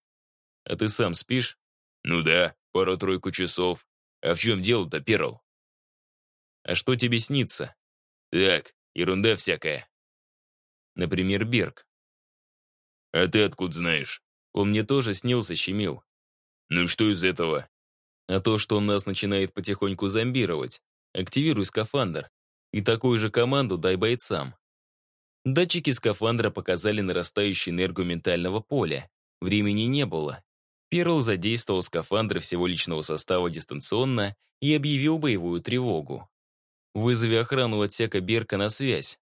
«А ты сам спишь?» «Ну да, пару-тройку часов. А в чем дело-то, Перл?» А что тебе снится? Так, ерунда всякая. Например, Берг. А ты откуда знаешь? Он мне тоже снился, щемил. Ну что из этого? А то, что он нас начинает потихоньку зомбировать. Активируй скафандр. И такую же команду дай бойцам. Датчики скафандра показали нарастающую энергию ментального поля. Времени не было. Перл задействовал скафандр всего личного состава дистанционно и объявил боевую тревогу. Вызови охрану отсека Берка на связь.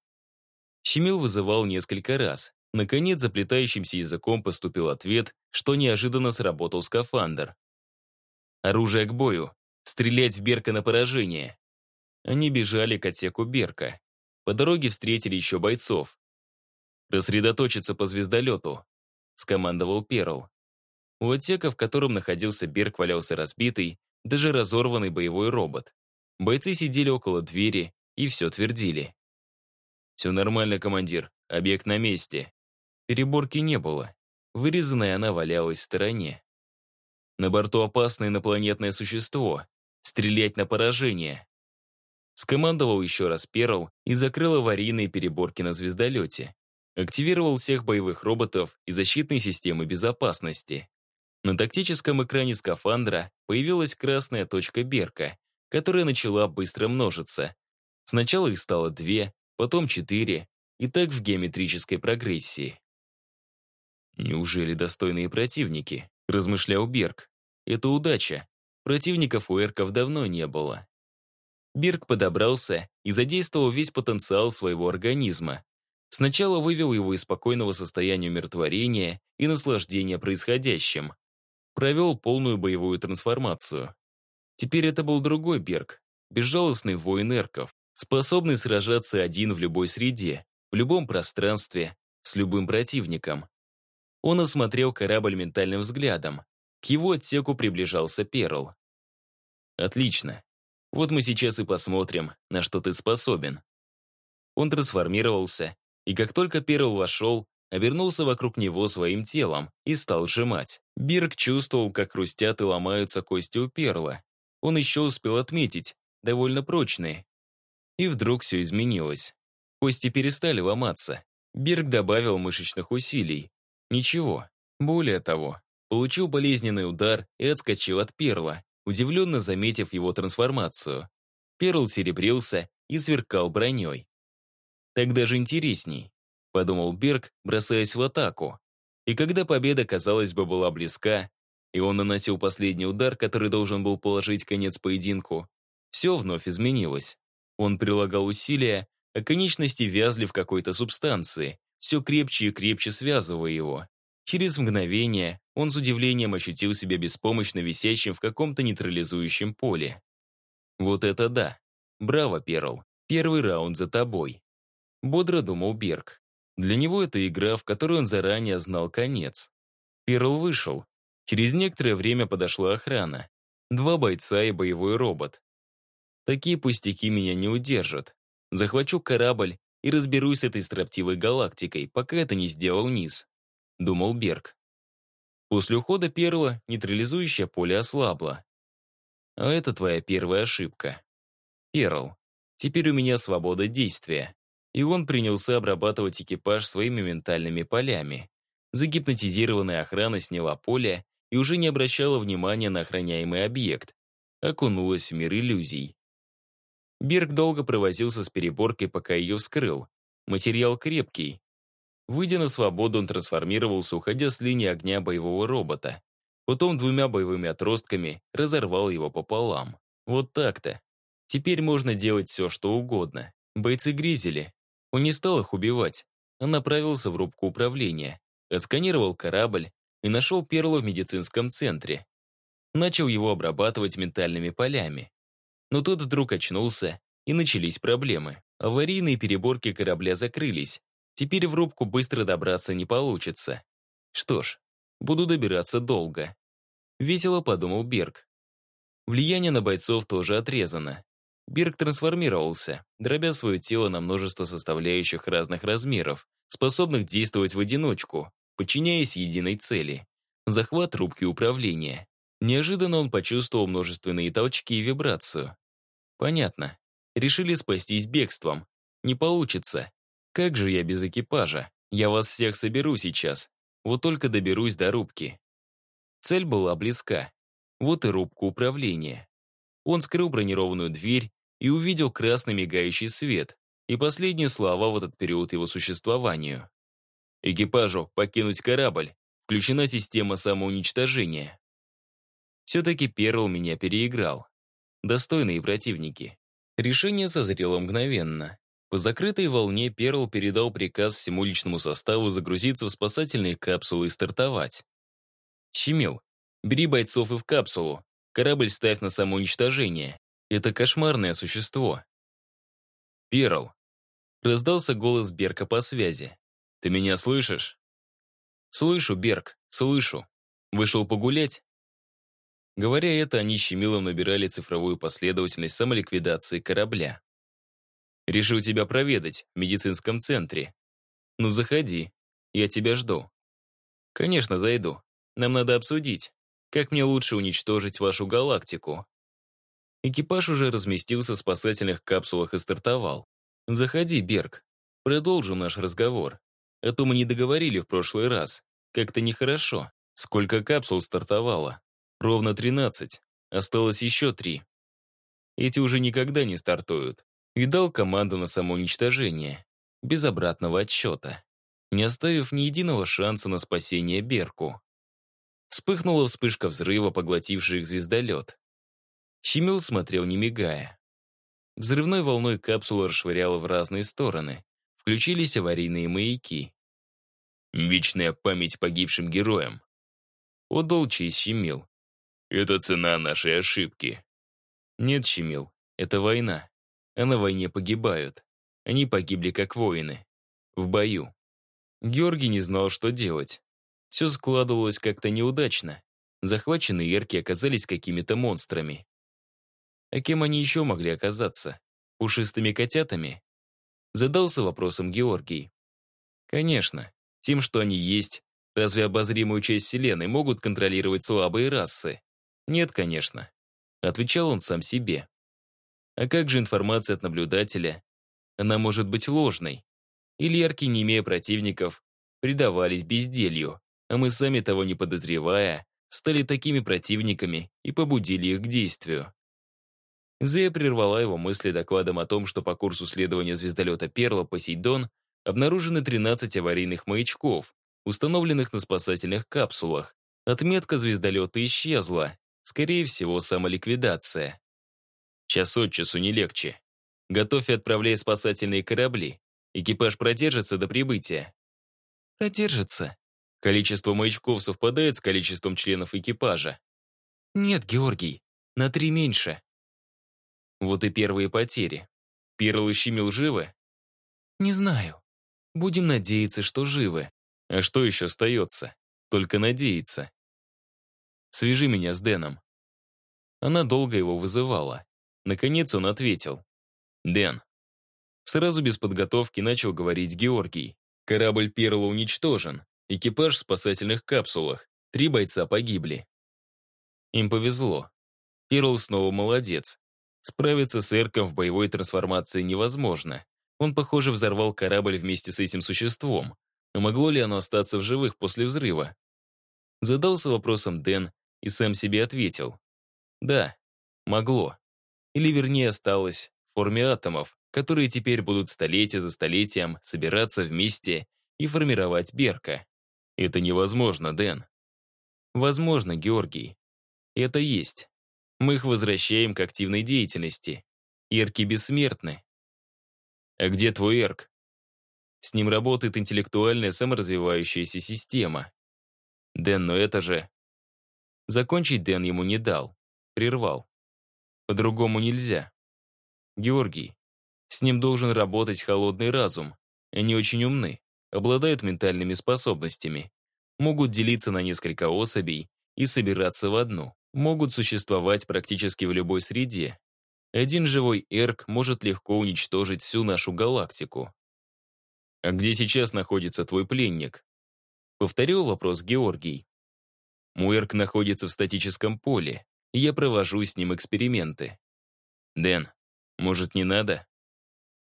Щемил вызывал несколько раз. Наконец, заплетающимся языком поступил ответ, что неожиданно сработал скафандр. Оружие к бою. Стрелять в Берка на поражение. Они бежали к отсеку Берка. По дороге встретили еще бойцов. «Рассредоточиться по звездолету», — скомандовал Перл. У отсека, в котором находился Берг, валялся разбитый, даже разорванный боевой робот. Бойцы сидели около двери и все твердили. «Все нормально, командир. Объект на месте». Переборки не было. Вырезанная она валялась в стороне. На борту опасное инопланетное существо. Стрелять на поражение. Скомандовал еще раз Перл и закрыл аварийные переборки на звездолете. Активировал всех боевых роботов и защитные системы безопасности. На тактическом экране скафандра появилась красная точка Берка, которая начала быстро множиться. Сначала их стало две, потом четыре, и так в геометрической прогрессии. «Неужели достойные противники?» — размышлял Берг. «Это удача. Противников у эрков давно не было». Берг подобрался и задействовал весь потенциал своего организма. Сначала вывел его из спокойного состояния умиротворения и наслаждения происходящим. Провел полную боевую трансформацию. Теперь это был другой Берг, безжалостный воин эрков, способный сражаться один в любой среде, в любом пространстве, с любым противником. Он осмотрел корабль ментальным взглядом. К его отсеку приближался Перл. «Отлично. Вот мы сейчас и посмотрим, на что ты способен». Он трансформировался, и как только Перл вошел, обернулся вокруг него своим телом и стал сжимать. Бирк чувствовал, как хрустят и ломаются кости у Перла, он еще успел отметить, довольно прочные. И вдруг все изменилось. Кости перестали ломаться. Бирк добавил мышечных усилий. Ничего. Более того, получил болезненный удар и отскочил от перла, удивленно заметив его трансформацию. Перл серебрился и сверкал броней. «Так даже интересней», — подумал Берг, бросаясь в атаку. И когда победа, казалось бы, была близка, и он наносил последний удар, который должен был положить конец поединку, все вновь изменилось. Он прилагал усилия, а конечности вязли в какой-то субстанции, все крепче и крепче связывая его. Через мгновение он с удивлением ощутил себя беспомощно висящим в каком-то нейтрализующем поле. «Вот это да! Браво, Перл! Первый раунд за тобой!» Бодро думал Берг. Для него это игра, в которой он заранее знал конец. Перл вышел, Через некоторое время подошла охрана. Два бойца и боевой робот. Такие пустяки меня не удержат. Захвачу корабль и разберусь с этой строптивой галактикой, пока это не сделал Низ. Думал Берг. После ухода первого нейтрализующее поле ослабло. А это твоя первая ошибка. Перл. Теперь у меня свобода действия. И он принялся обрабатывать экипаж своими ментальными полями. Загипнотизированная охрана сняла поле и уже не обращала внимания на охраняемый объект. Окунулась в мир иллюзий. Берг долго провозился с переборкой, пока ее вскрыл. Материал крепкий. Выйдя на свободу, он трансформировался, уходя с линии огня боевого робота. Потом двумя боевыми отростками разорвал его пополам. Вот так-то. Теперь можно делать все, что угодно. Бойцы гризели. Он не стал их убивать, а направился в рубку управления, отсканировал корабль и нашел Перлу в медицинском центре. Начал его обрабатывать ментальными полями. Но тот вдруг очнулся, и начались проблемы. Аварийные переборки корабля закрылись. Теперь в рубку быстро добраться не получится. Что ж, буду добираться долго. Весело подумал Берг. Влияние на бойцов тоже отрезано. Бирк трансформировался, дробя свое тело на множество составляющих разных размеров, способных действовать в одиночку, подчиняясь единой цели — захват рубки управления. Неожиданно он почувствовал множественные толчки и вибрацию. Понятно. Решили спастись бегством. Не получится. Как же я без экипажа? Я вас всех соберу сейчас. Вот только доберусь до рубки. Цель была близка. Вот и рубка управления. Он скрыл бронированную дверь и увидел красный мигающий свет и последние слова в этот период его существованию. Экипажу покинуть корабль. Включена система самоуничтожения. Все-таки Перл меня переиграл. Достойные противники. Решение созрело мгновенно. По закрытой волне Перл передал приказ всему личному составу загрузиться в спасательные капсулы и стартовать. «Щемил, бери бойцов и в капсулу. Корабль ставь на самоуничтожение. Это кошмарное существо». «Перл», — раздался голос Берка по связи. «Ты меня слышишь?» «Слышу, Берг, слышу. Вышел погулять?» Говоря это, они Щемилом набирали цифровую последовательность самоликвидации корабля. «Решил тебя проведать в медицинском центре. Ну, заходи, я тебя жду». «Конечно, зайду. Нам надо обсудить, как мне лучше уничтожить вашу галактику». Экипаж уже разместился в спасательных капсулах и стартовал. «Заходи, Берг. Продолжим наш разговор. А то мы не договорили в прошлый раз. Как-то нехорошо. Сколько капсул стартовало?» Ровно 13. Осталось еще три. Эти уже никогда не стартуют. И дал команду на самоуничтожение. Без обратного отсчета. Не оставив ни единого шанса на спасение Берку. Вспыхнула вспышка взрыва, поглотившая их звездолет. Щемил смотрел, не мигая. Взрывной волной капсула расшвыряла в разные стороны. Включились аварийные маяки. «Вечная память погибшим героям», — отдал честь Щемил. Это цена нашей ошибки. Нет, Щемил, это война. А на войне погибают. Они погибли как воины. В бою. Георгий не знал, что делать. Все складывалось как-то неудачно. Захваченные эрки оказались какими-то монстрами. А кем они еще могли оказаться? Пушистыми котятами? Задался вопросом Георгий. Конечно, тем, что они есть, разве обозримую часть Вселенной могут контролировать слабые расы? Нет, конечно. Отвечал он сам себе. А как же информация от наблюдателя? Она может быть ложной. Или яркие, не имея противников, предавались безделью, а мы сами того не подозревая, стали такими противниками и побудили их к действию. Зея прервала его мысли докладом о том, что по курсу следования звездолета Перла «Посейдон» обнаружены 13 аварийных маячков, установленных на спасательных капсулах. Отметка звездолета исчезла, Скорее всего, самоликвидация. Час от часу не легче. Готовь и отправляй спасательные корабли. Экипаж продержится до прибытия. Продержится. Количество маячков совпадает с количеством членов экипажа. Нет, Георгий, на три меньше. Вот и первые потери. Перл и живы? Не знаю. Будем надеяться, что живы. А что еще остается? Только надеяться. Свяжи меня с Дэном». Она долго его вызывала. Наконец он ответил. «Дэн». Сразу без подготовки начал говорить Георгий. Корабль Перла уничтожен. Экипаж в спасательных капсулах. Три бойца погибли. Им повезло. Перл снова молодец. Справиться с Эрком в боевой трансформации невозможно. Он, похоже, взорвал корабль вместе с этим существом. Но могло ли оно остаться в живых после взрыва? Задался вопросом Дэн и сам себе ответил. Да, могло. Или вернее осталось в форме атомов, которые теперь будут столетие за столетием собираться вместе и формировать Берка. Это невозможно, Дэн. Возможно, Георгий. Это есть. Мы их возвращаем к активной деятельности. Ирки бессмертны. А где твой Эрк? С ним работает интеллектуальная саморазвивающаяся система. Дэн, но это же... Закончить Дэн ему не дал. Прервал. По-другому нельзя. Георгий, с ним должен работать холодный разум. Они очень умны, обладают ментальными способностями, могут делиться на несколько особей и собираться в одну, могут существовать практически в любой среде. Один живой эрк может легко уничтожить всю нашу галактику. «А где сейчас находится твой пленник?» Повторил вопрос Георгий. Мой эрк находится в статическом поле, и я провожу с ним эксперименты. Дэн, может, не надо?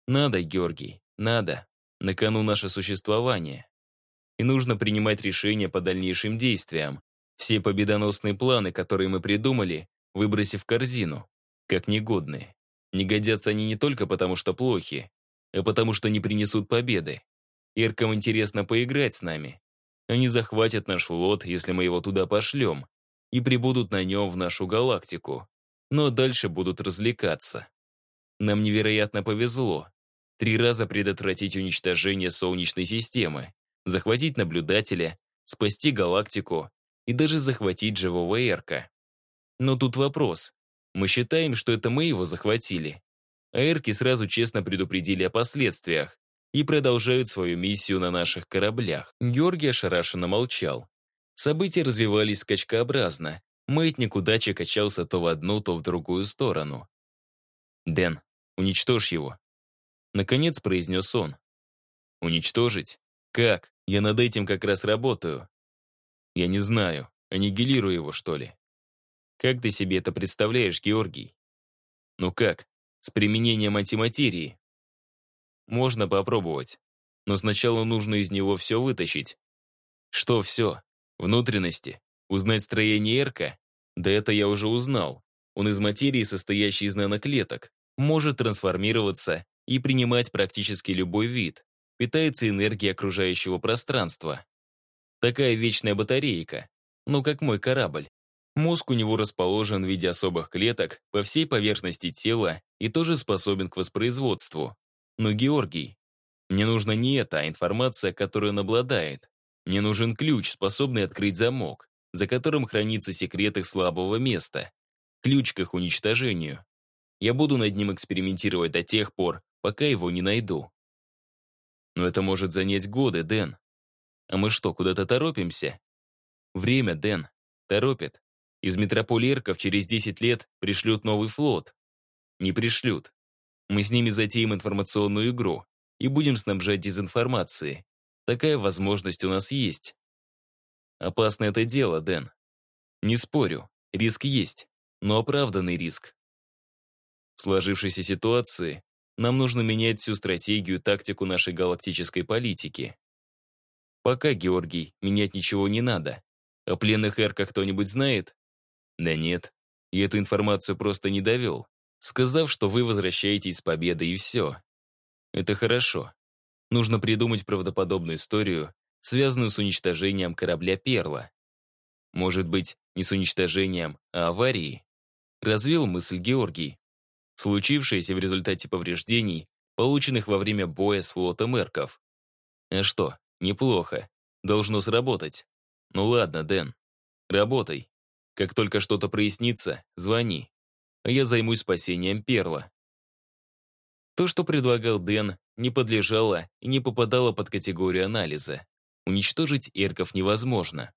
Надо, Георгий, надо. На кону наше существование. И нужно принимать решения по дальнейшим действиям. Все победоносные планы, которые мы придумали, выбросив в корзину, как негодные. Не годятся они не только потому, что плохи, а потому, что не принесут победы. Иркам интересно поиграть с нами. Они захватят наш флот, если мы его туда пошлем, и прибудут на нем в нашу галактику. Но дальше будут развлекаться. Нам невероятно повезло. Три раза предотвратить уничтожение Солнечной системы, захватить наблюдателя, спасти галактику и даже захватить живого Эрка. Но тут вопрос. Мы считаем, что это мы его захватили. А Эрки сразу честно предупредили о последствиях и продолжают свою миссию на наших кораблях. Георгий ошарашенно молчал. События развивались скачкообразно. Маятник удачи качался то в одну, то в другую сторону. «Дэн, уничтожь его», Наконец произнес он. Уничтожить? Как? Я над этим как раз работаю. Я не знаю. Аннигилирую его, что ли? Как ты себе это представляешь, Георгий? Ну как? С применением антиматерии? Можно попробовать. Но сначала нужно из него все вытащить. Что все? Внутренности? Узнать строение эрка? Да это я уже узнал. Он из материи, состоящей из наноклеток, может трансформироваться и принимать практически любой вид, питается энергией окружающего пространства. Такая вечная батарейка, ну как мой корабль. Мозг у него расположен в виде особых клеток по всей поверхности тела и тоже способен к воспроизводству. Но, Георгий, мне нужна не эта, а информация, которую он обладает. Мне нужен ключ, способный открыть замок, за которым хранится секрет их слабого места. Ключ к их уничтожению. Я буду над ним экспериментировать до тех пор, пока его не найду. Но это может занять годы, Дэн. А мы что, куда-то торопимся? Время, Дэн, торопит. Из метрополии Ирков через 10 лет пришлют новый флот. Не пришлют. Мы с ними затеем информационную игру и будем снабжать дезинформацией. Такая возможность у нас есть. Опасно это дело, Дэн. Не спорю, риск есть, но оправданный риск. В сложившейся ситуации нам нужно менять всю стратегию, тактику нашей галактической политики. Пока, Георгий, менять ничего не надо. О пленных эрках кто-нибудь знает? Да нет. Я эту информацию просто не довел, сказав, что вы возвращаетесь с победой и все. Это хорошо. Нужно придумать правдоподобную историю, связанную с уничтожением корабля «Перла». Может быть, не с уничтожением, а аварией? Развил мысль Георгий случившееся в результате повреждений, полученных во время боя с флотом Эрков. А что, неплохо. Должно сработать. Ну ладно, Дэн, работай. Как только что-то прояснится, звони. Я займусь спасением Перла. То, что предлагал Дэн, не подлежало и не попадало под категорию анализа. Уничтожить эрков невозможно.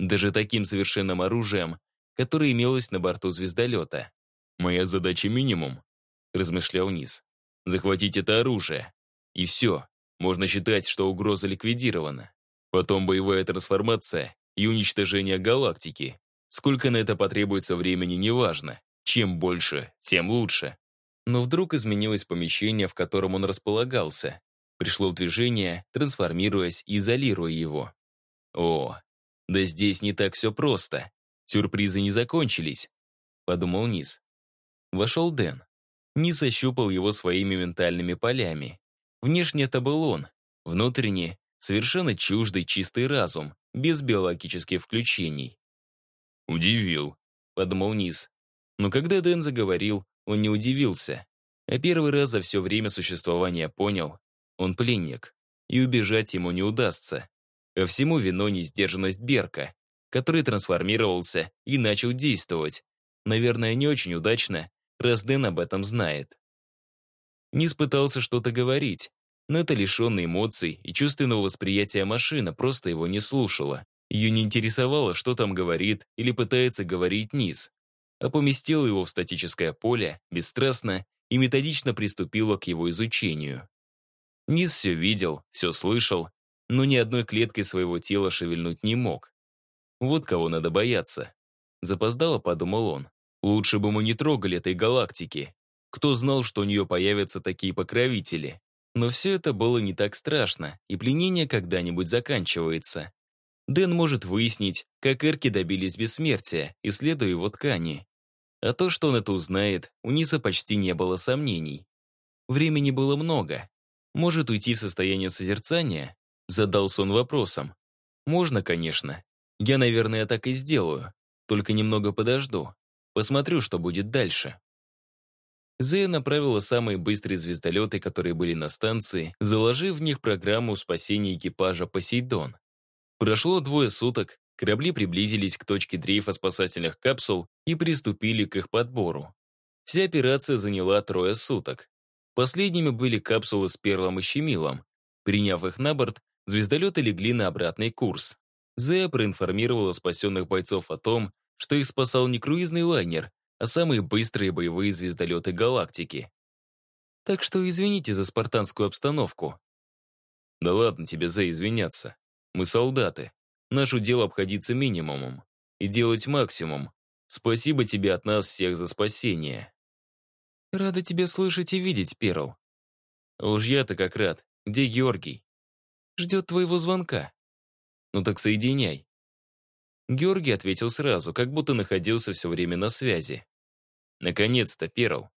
Даже таким совершенным оружием, которая имелась на борту звездолета. «Моя задача минимум», — размышлял Низ. «Захватить это оружие. И все. Можно считать, что угроза ликвидирована. Потом боевая трансформация и уничтожение галактики. Сколько на это потребуется времени, неважно. Чем больше, тем лучше. Но вдруг изменилось помещение, в котором он располагался. Пришло в движение, трансформируясь и изолируя его. «О, да здесь не так все просто. Сюрпризы не закончились», — подумал Низ. Вошел Дэн. Низ ощупал его своими ментальными полями. Внешне это был он, внутренне — совершенно чуждый чистый разум, без биологических включений. «Удивил», — подумал Низ. Но когда Дэн заговорил, он не удивился. А первый раз за все время существования понял, он пленник, и убежать ему не удастся. Ко всему вино несдержанность Берка, который трансформировался и начал действовать. Наверное, не очень удачно, раз Дэн об этом знает. Низ пытался что-то говорить, но это лишенная эмоций и чувственного восприятия машина просто его не слушала. Ее не интересовало, что там говорит или пытается говорить Низ а поместила его в статическое поле, бесстрастно и методично приступила к его изучению. Низ все видел, все слышал, но ни одной клеткой своего тела шевельнуть не мог. Вот кого надо бояться. Запоздало, подумал он. Лучше бы мы не трогали этой галактики. Кто знал, что у нее появятся такие покровители? Но все это было не так страшно, и пленение когда-нибудь заканчивается. Дэн может выяснить, как эрки добились бессмертия, исследуя его ткани. А то, что он это узнает, у Ниса почти не было сомнений. Времени было много. Может уйти в состояние созерцания? Задался он вопросом. Можно, конечно. Я, наверное, так и сделаю. Только немного подожду. Посмотрю, что будет дальше. Зея направила самые быстрые звездолеты, которые были на станции, заложив в них программу спасения экипажа «Посейдон». Прошло двое суток, корабли приблизились к точке дрейфа спасательных капсул и приступили к их подбору. Вся операция заняла трое суток. Последними были капсулы с Перлом и Щемилом. Приняв их на борт, звездолеты легли на обратный курс. Зея проинформировала спасенных бойцов о том, что их спасал не круизный лайнер, а самые быстрые боевые звездолеты галактики. Так что извините за спартанскую обстановку. Да ладно тебе, Зея, извиняться. Мы солдаты. Наше дело обходиться минимумом и делать максимум. Спасибо тебе от нас всех за спасение. Рада тебя слышать и видеть, Перл. А уж я-то как рад. Где Георгий? Ждет твоего звонка. Ну так соединяй. Георгий ответил сразу, как будто находился все время на связи. Наконец-то, Перл.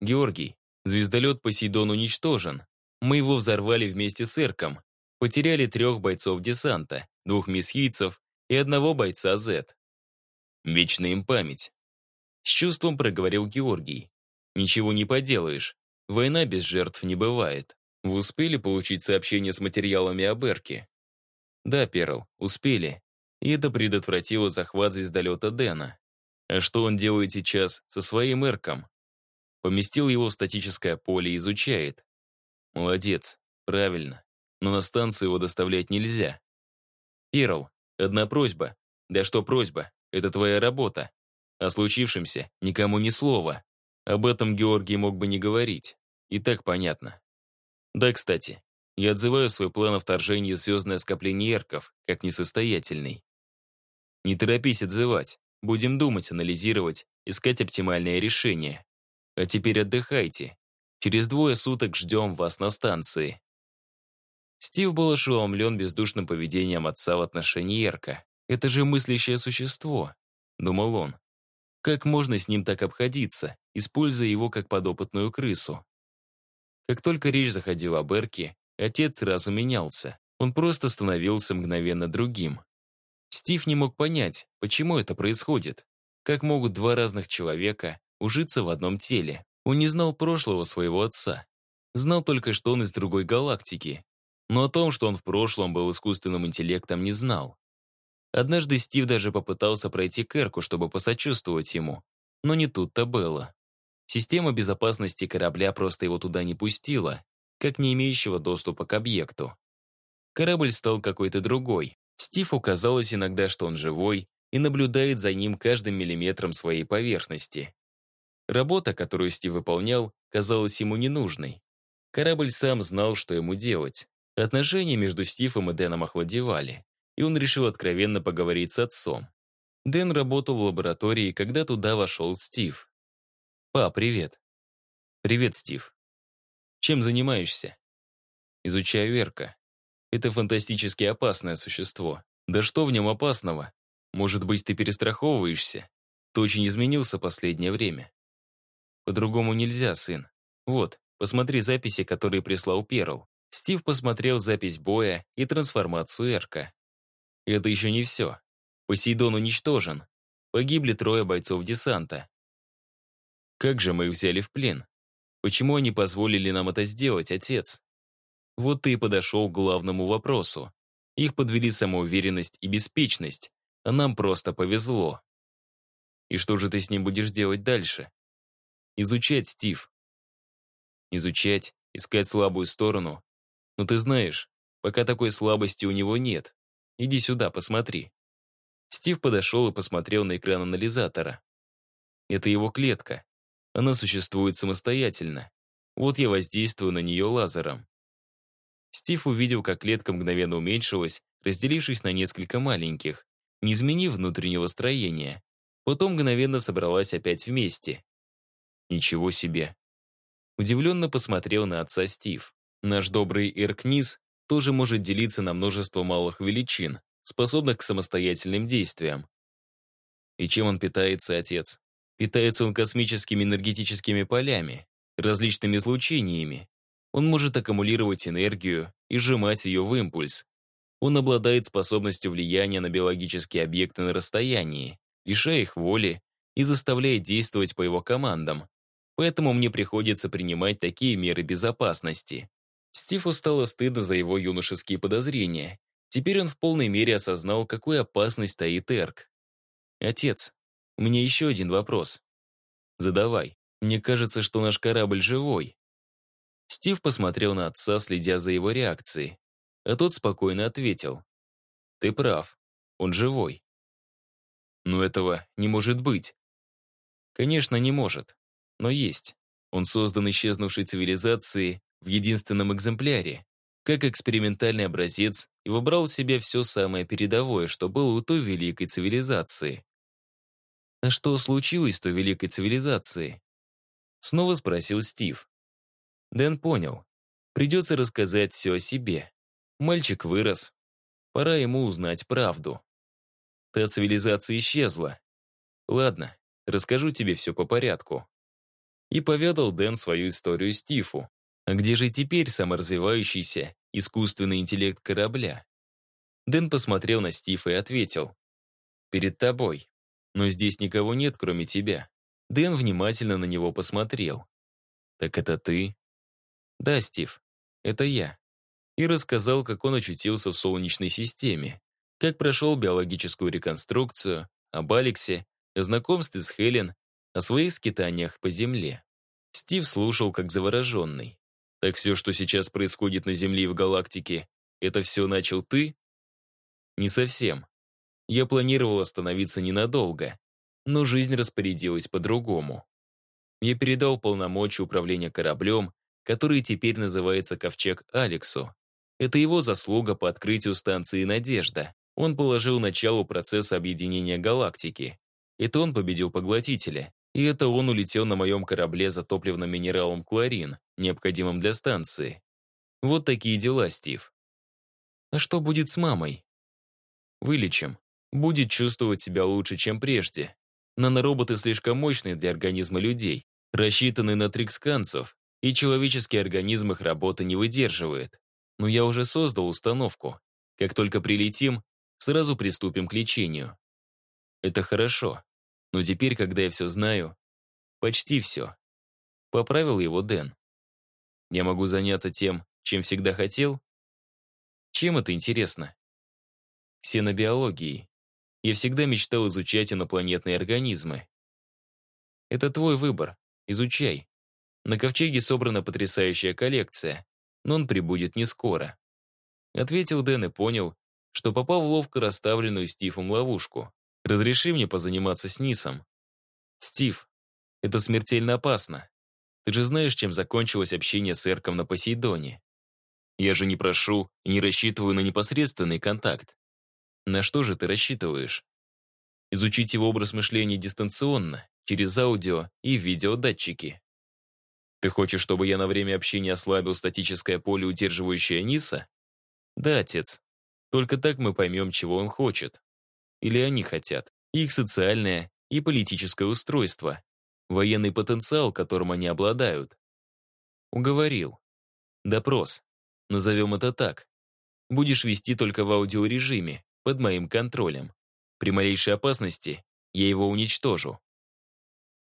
Георгий, звездолет Посейдон уничтожен. Мы его взорвали вместе с Эрком потеряли трех бойцов десанта, двух месхийцев и одного бойца Z. Вечная им память. С чувством проговорил Георгий. Ничего не поделаешь. Война без жертв не бывает. Вы успели получить сообщение с материалами об Эрке? Да, Перл, успели. И это предотвратило захват звездолета Дэна. А что он делает сейчас со своим Эрком? Поместил его в статическое поле и изучает. Молодец, правильно но на станцию его доставлять нельзя. Перл, одна просьба. Да что просьба, это твоя работа. О случившемся никому ни слова. Об этом Георгий мог бы не говорить. И так понятно. Да, кстати, я отзываю свой план о вторжении в звездное скопление эрков, как несостоятельный. Не торопись отзывать. Будем думать, анализировать, искать оптимальное решение. А теперь отдыхайте. Через двое суток ждем вас на станции. Стив был ошеломлен бездушным поведением отца в отношении Эрка. «Это же мыслящее существо», — думал он. «Как можно с ним так обходиться, используя его как подопытную крысу?» Как только речь заходила об Эрке, отец сразу менялся. Он просто становился мгновенно другим. Стив не мог понять, почему это происходит. Как могут два разных человека ужиться в одном теле? Он не знал прошлого своего отца. Знал только, что он из другой галактики, но о том, что он в прошлом был искусственным интеллектом, не знал. Однажды Стив даже попытался пройти к Эрку, чтобы посочувствовать ему. Но не тут-то было. Система безопасности корабля просто его туда не пустила, как не имеющего доступа к объекту. Корабль стал какой-то другой. Стиву казалось иногда, что он живой, и наблюдает за ним каждым миллиметром своей поверхности. Работа, которую Стив выполнял, казалась ему ненужной. Корабль сам знал, что ему делать. Отношения между Стивом и Дэном охладевали, и он решил откровенно поговорить с отцом. Дэн работал в лаборатории, когда туда вошел Стив. «Па, привет». «Привет, Стив. Чем занимаешься?» «Изучаю Эрка. Это фантастически опасное существо. Да что в нем опасного? Может быть, ты перестраховываешься? Ты очень изменился последнее время. По-другому нельзя, сын. Вот, посмотри записи, которые прислал Перл. Стив посмотрел запись боя и трансформацию Эрка. Это еще не все. Посейдон уничтожен. Погибли трое бойцов десанта. Как же мы их взяли в плен? Почему они позволили нам это сделать, отец? Вот ты и подошел к главному вопросу. Их подвели самоуверенность и беспечность, а нам просто повезло. И что же ты с ним будешь делать дальше? Изучать, Стив. Изучать, искать слабую сторону. Но ты знаешь, пока такой слабости у него нет. Иди сюда, посмотри. Стив подошел и посмотрел на экран анализатора. Это его клетка. Она существует самостоятельно. Вот я воздействую на нее лазером. Стив увидел, как клетка мгновенно уменьшилась, разделившись на несколько маленьких, не изменив внутреннего строения. Потом мгновенно собралась опять вместе. Ничего себе. Удивленно посмотрел на отца Стив. Наш добрый Иркниз тоже может делиться на множество малых величин, способных к самостоятельным действиям. И чем он питается, отец? Питается он космическими энергетическими полями, различными излучениями, он может аккумулировать энергию и сжимать ее в импульс. Он обладает способностью влияния на биологические объекты на расстоянии, лишая их воли и заставляя действовать по его командам. Поэтому мне приходится принимать такие меры безопасности. Стиву стало стыдно за его юношеские подозрения. Теперь он в полной мере осознал, какую опасность таит Эрк. «Отец, у меня еще один вопрос». «Задавай. Мне кажется, что наш корабль живой. Стив посмотрел на отца, следя за его реакцией. А тот спокойно ответил. «Ты прав. Он живой». «Но этого не может быть». «Конечно, не может. Но есть. Он создан исчезнувшей цивилизацией в единственном экземпляре, как экспериментальный образец и выбрал в себе все самое передовое, что было у той великой цивилизации. «А что случилось с той великой цивилизацией?» Снова спросил Стив. Дэн понял. Придется рассказать все о себе. Мальчик вырос. Пора ему узнать правду. Та цивилизация исчезла. Ладно, расскажу тебе все по порядку. И поведал Дэн свою историю Стифу. А где же теперь саморазвивающийся искусственный интеллект корабля? Дэн посмотрел на Стифа и ответил. «Перед тобой. Но здесь никого нет, кроме тебя». Дэн внимательно на него посмотрел. «Так это ты?» «Да, Стив, это я». И рассказал, как он очутился в Солнечной системе, как прошел биологическую реконструкцию, об Алексе, о знакомстве с Хелен, о своих скитаниях по Земле. Стив слушал, как завороженный. «Так все, что сейчас происходит на Земле и в галактике, это все начал ты?» «Не совсем. Я планировал остановиться ненадолго, но жизнь распорядилась по-другому. Я передал полномочия управления кораблем который теперь называется Ковчег Алексу. Это его заслуга по открытию станции «Надежда». Он положил начало процесса объединения галактики. Это он победил поглотителя. И это он улетел на моем корабле за топливным минералом кларин, необходимым для станции. Вот такие дела, Стив. А что будет с мамой? Вылечим. Будет чувствовать себя лучше, чем прежде. Нанороботы слишком мощные для организма людей, рассчитаны на триксканцев, и человеческий организм их работы не выдерживает. Но я уже создал установку. Как только прилетим, сразу приступим к лечению. Это хорошо. Но теперь, когда я все знаю, почти все. Поправил его Дэн. Я могу заняться тем, чем всегда хотел? Чем это интересно? Ксенобиологией. Я всегда мечтал изучать инопланетные организмы. Это твой выбор. Изучай. На ковчеге собрана потрясающая коллекция, но он прибудет не скоро. Ответил Дэн и понял, что попал в ловко расставленную Стифом ловушку. Разреши мне позаниматься с Нисом. Стив, это смертельно опасно. Ты же знаешь, чем закончилось общение с Эрком на Посейдоне. Я же не прошу и не рассчитываю на непосредственный контакт. На что же ты рассчитываешь? Изучить его образ мышления дистанционно, через аудио и видеодатчики. Ты хочешь, чтобы я на время общения ослабил статическое поле, удерживающее Ниса? Да, отец. Только так мы поймем, чего он хочет. Или они хотят. Их социальное и политическое устройство. Военный потенциал, которым они обладают. Уговорил. Допрос. Назовем это так. Будешь вести только в аудиорежиме, под моим контролем. При малейшей опасности я его уничтожу.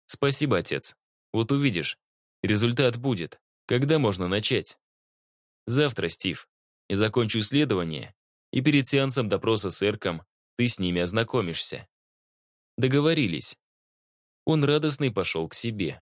Спасибо, отец. Вот увидишь. Результат будет. Когда можно начать? Завтра, Стив. Я закончу исследование, и перед сеансом допроса с Эрком ты с ними ознакомишься. Договорились. Он радостный пошел к себе.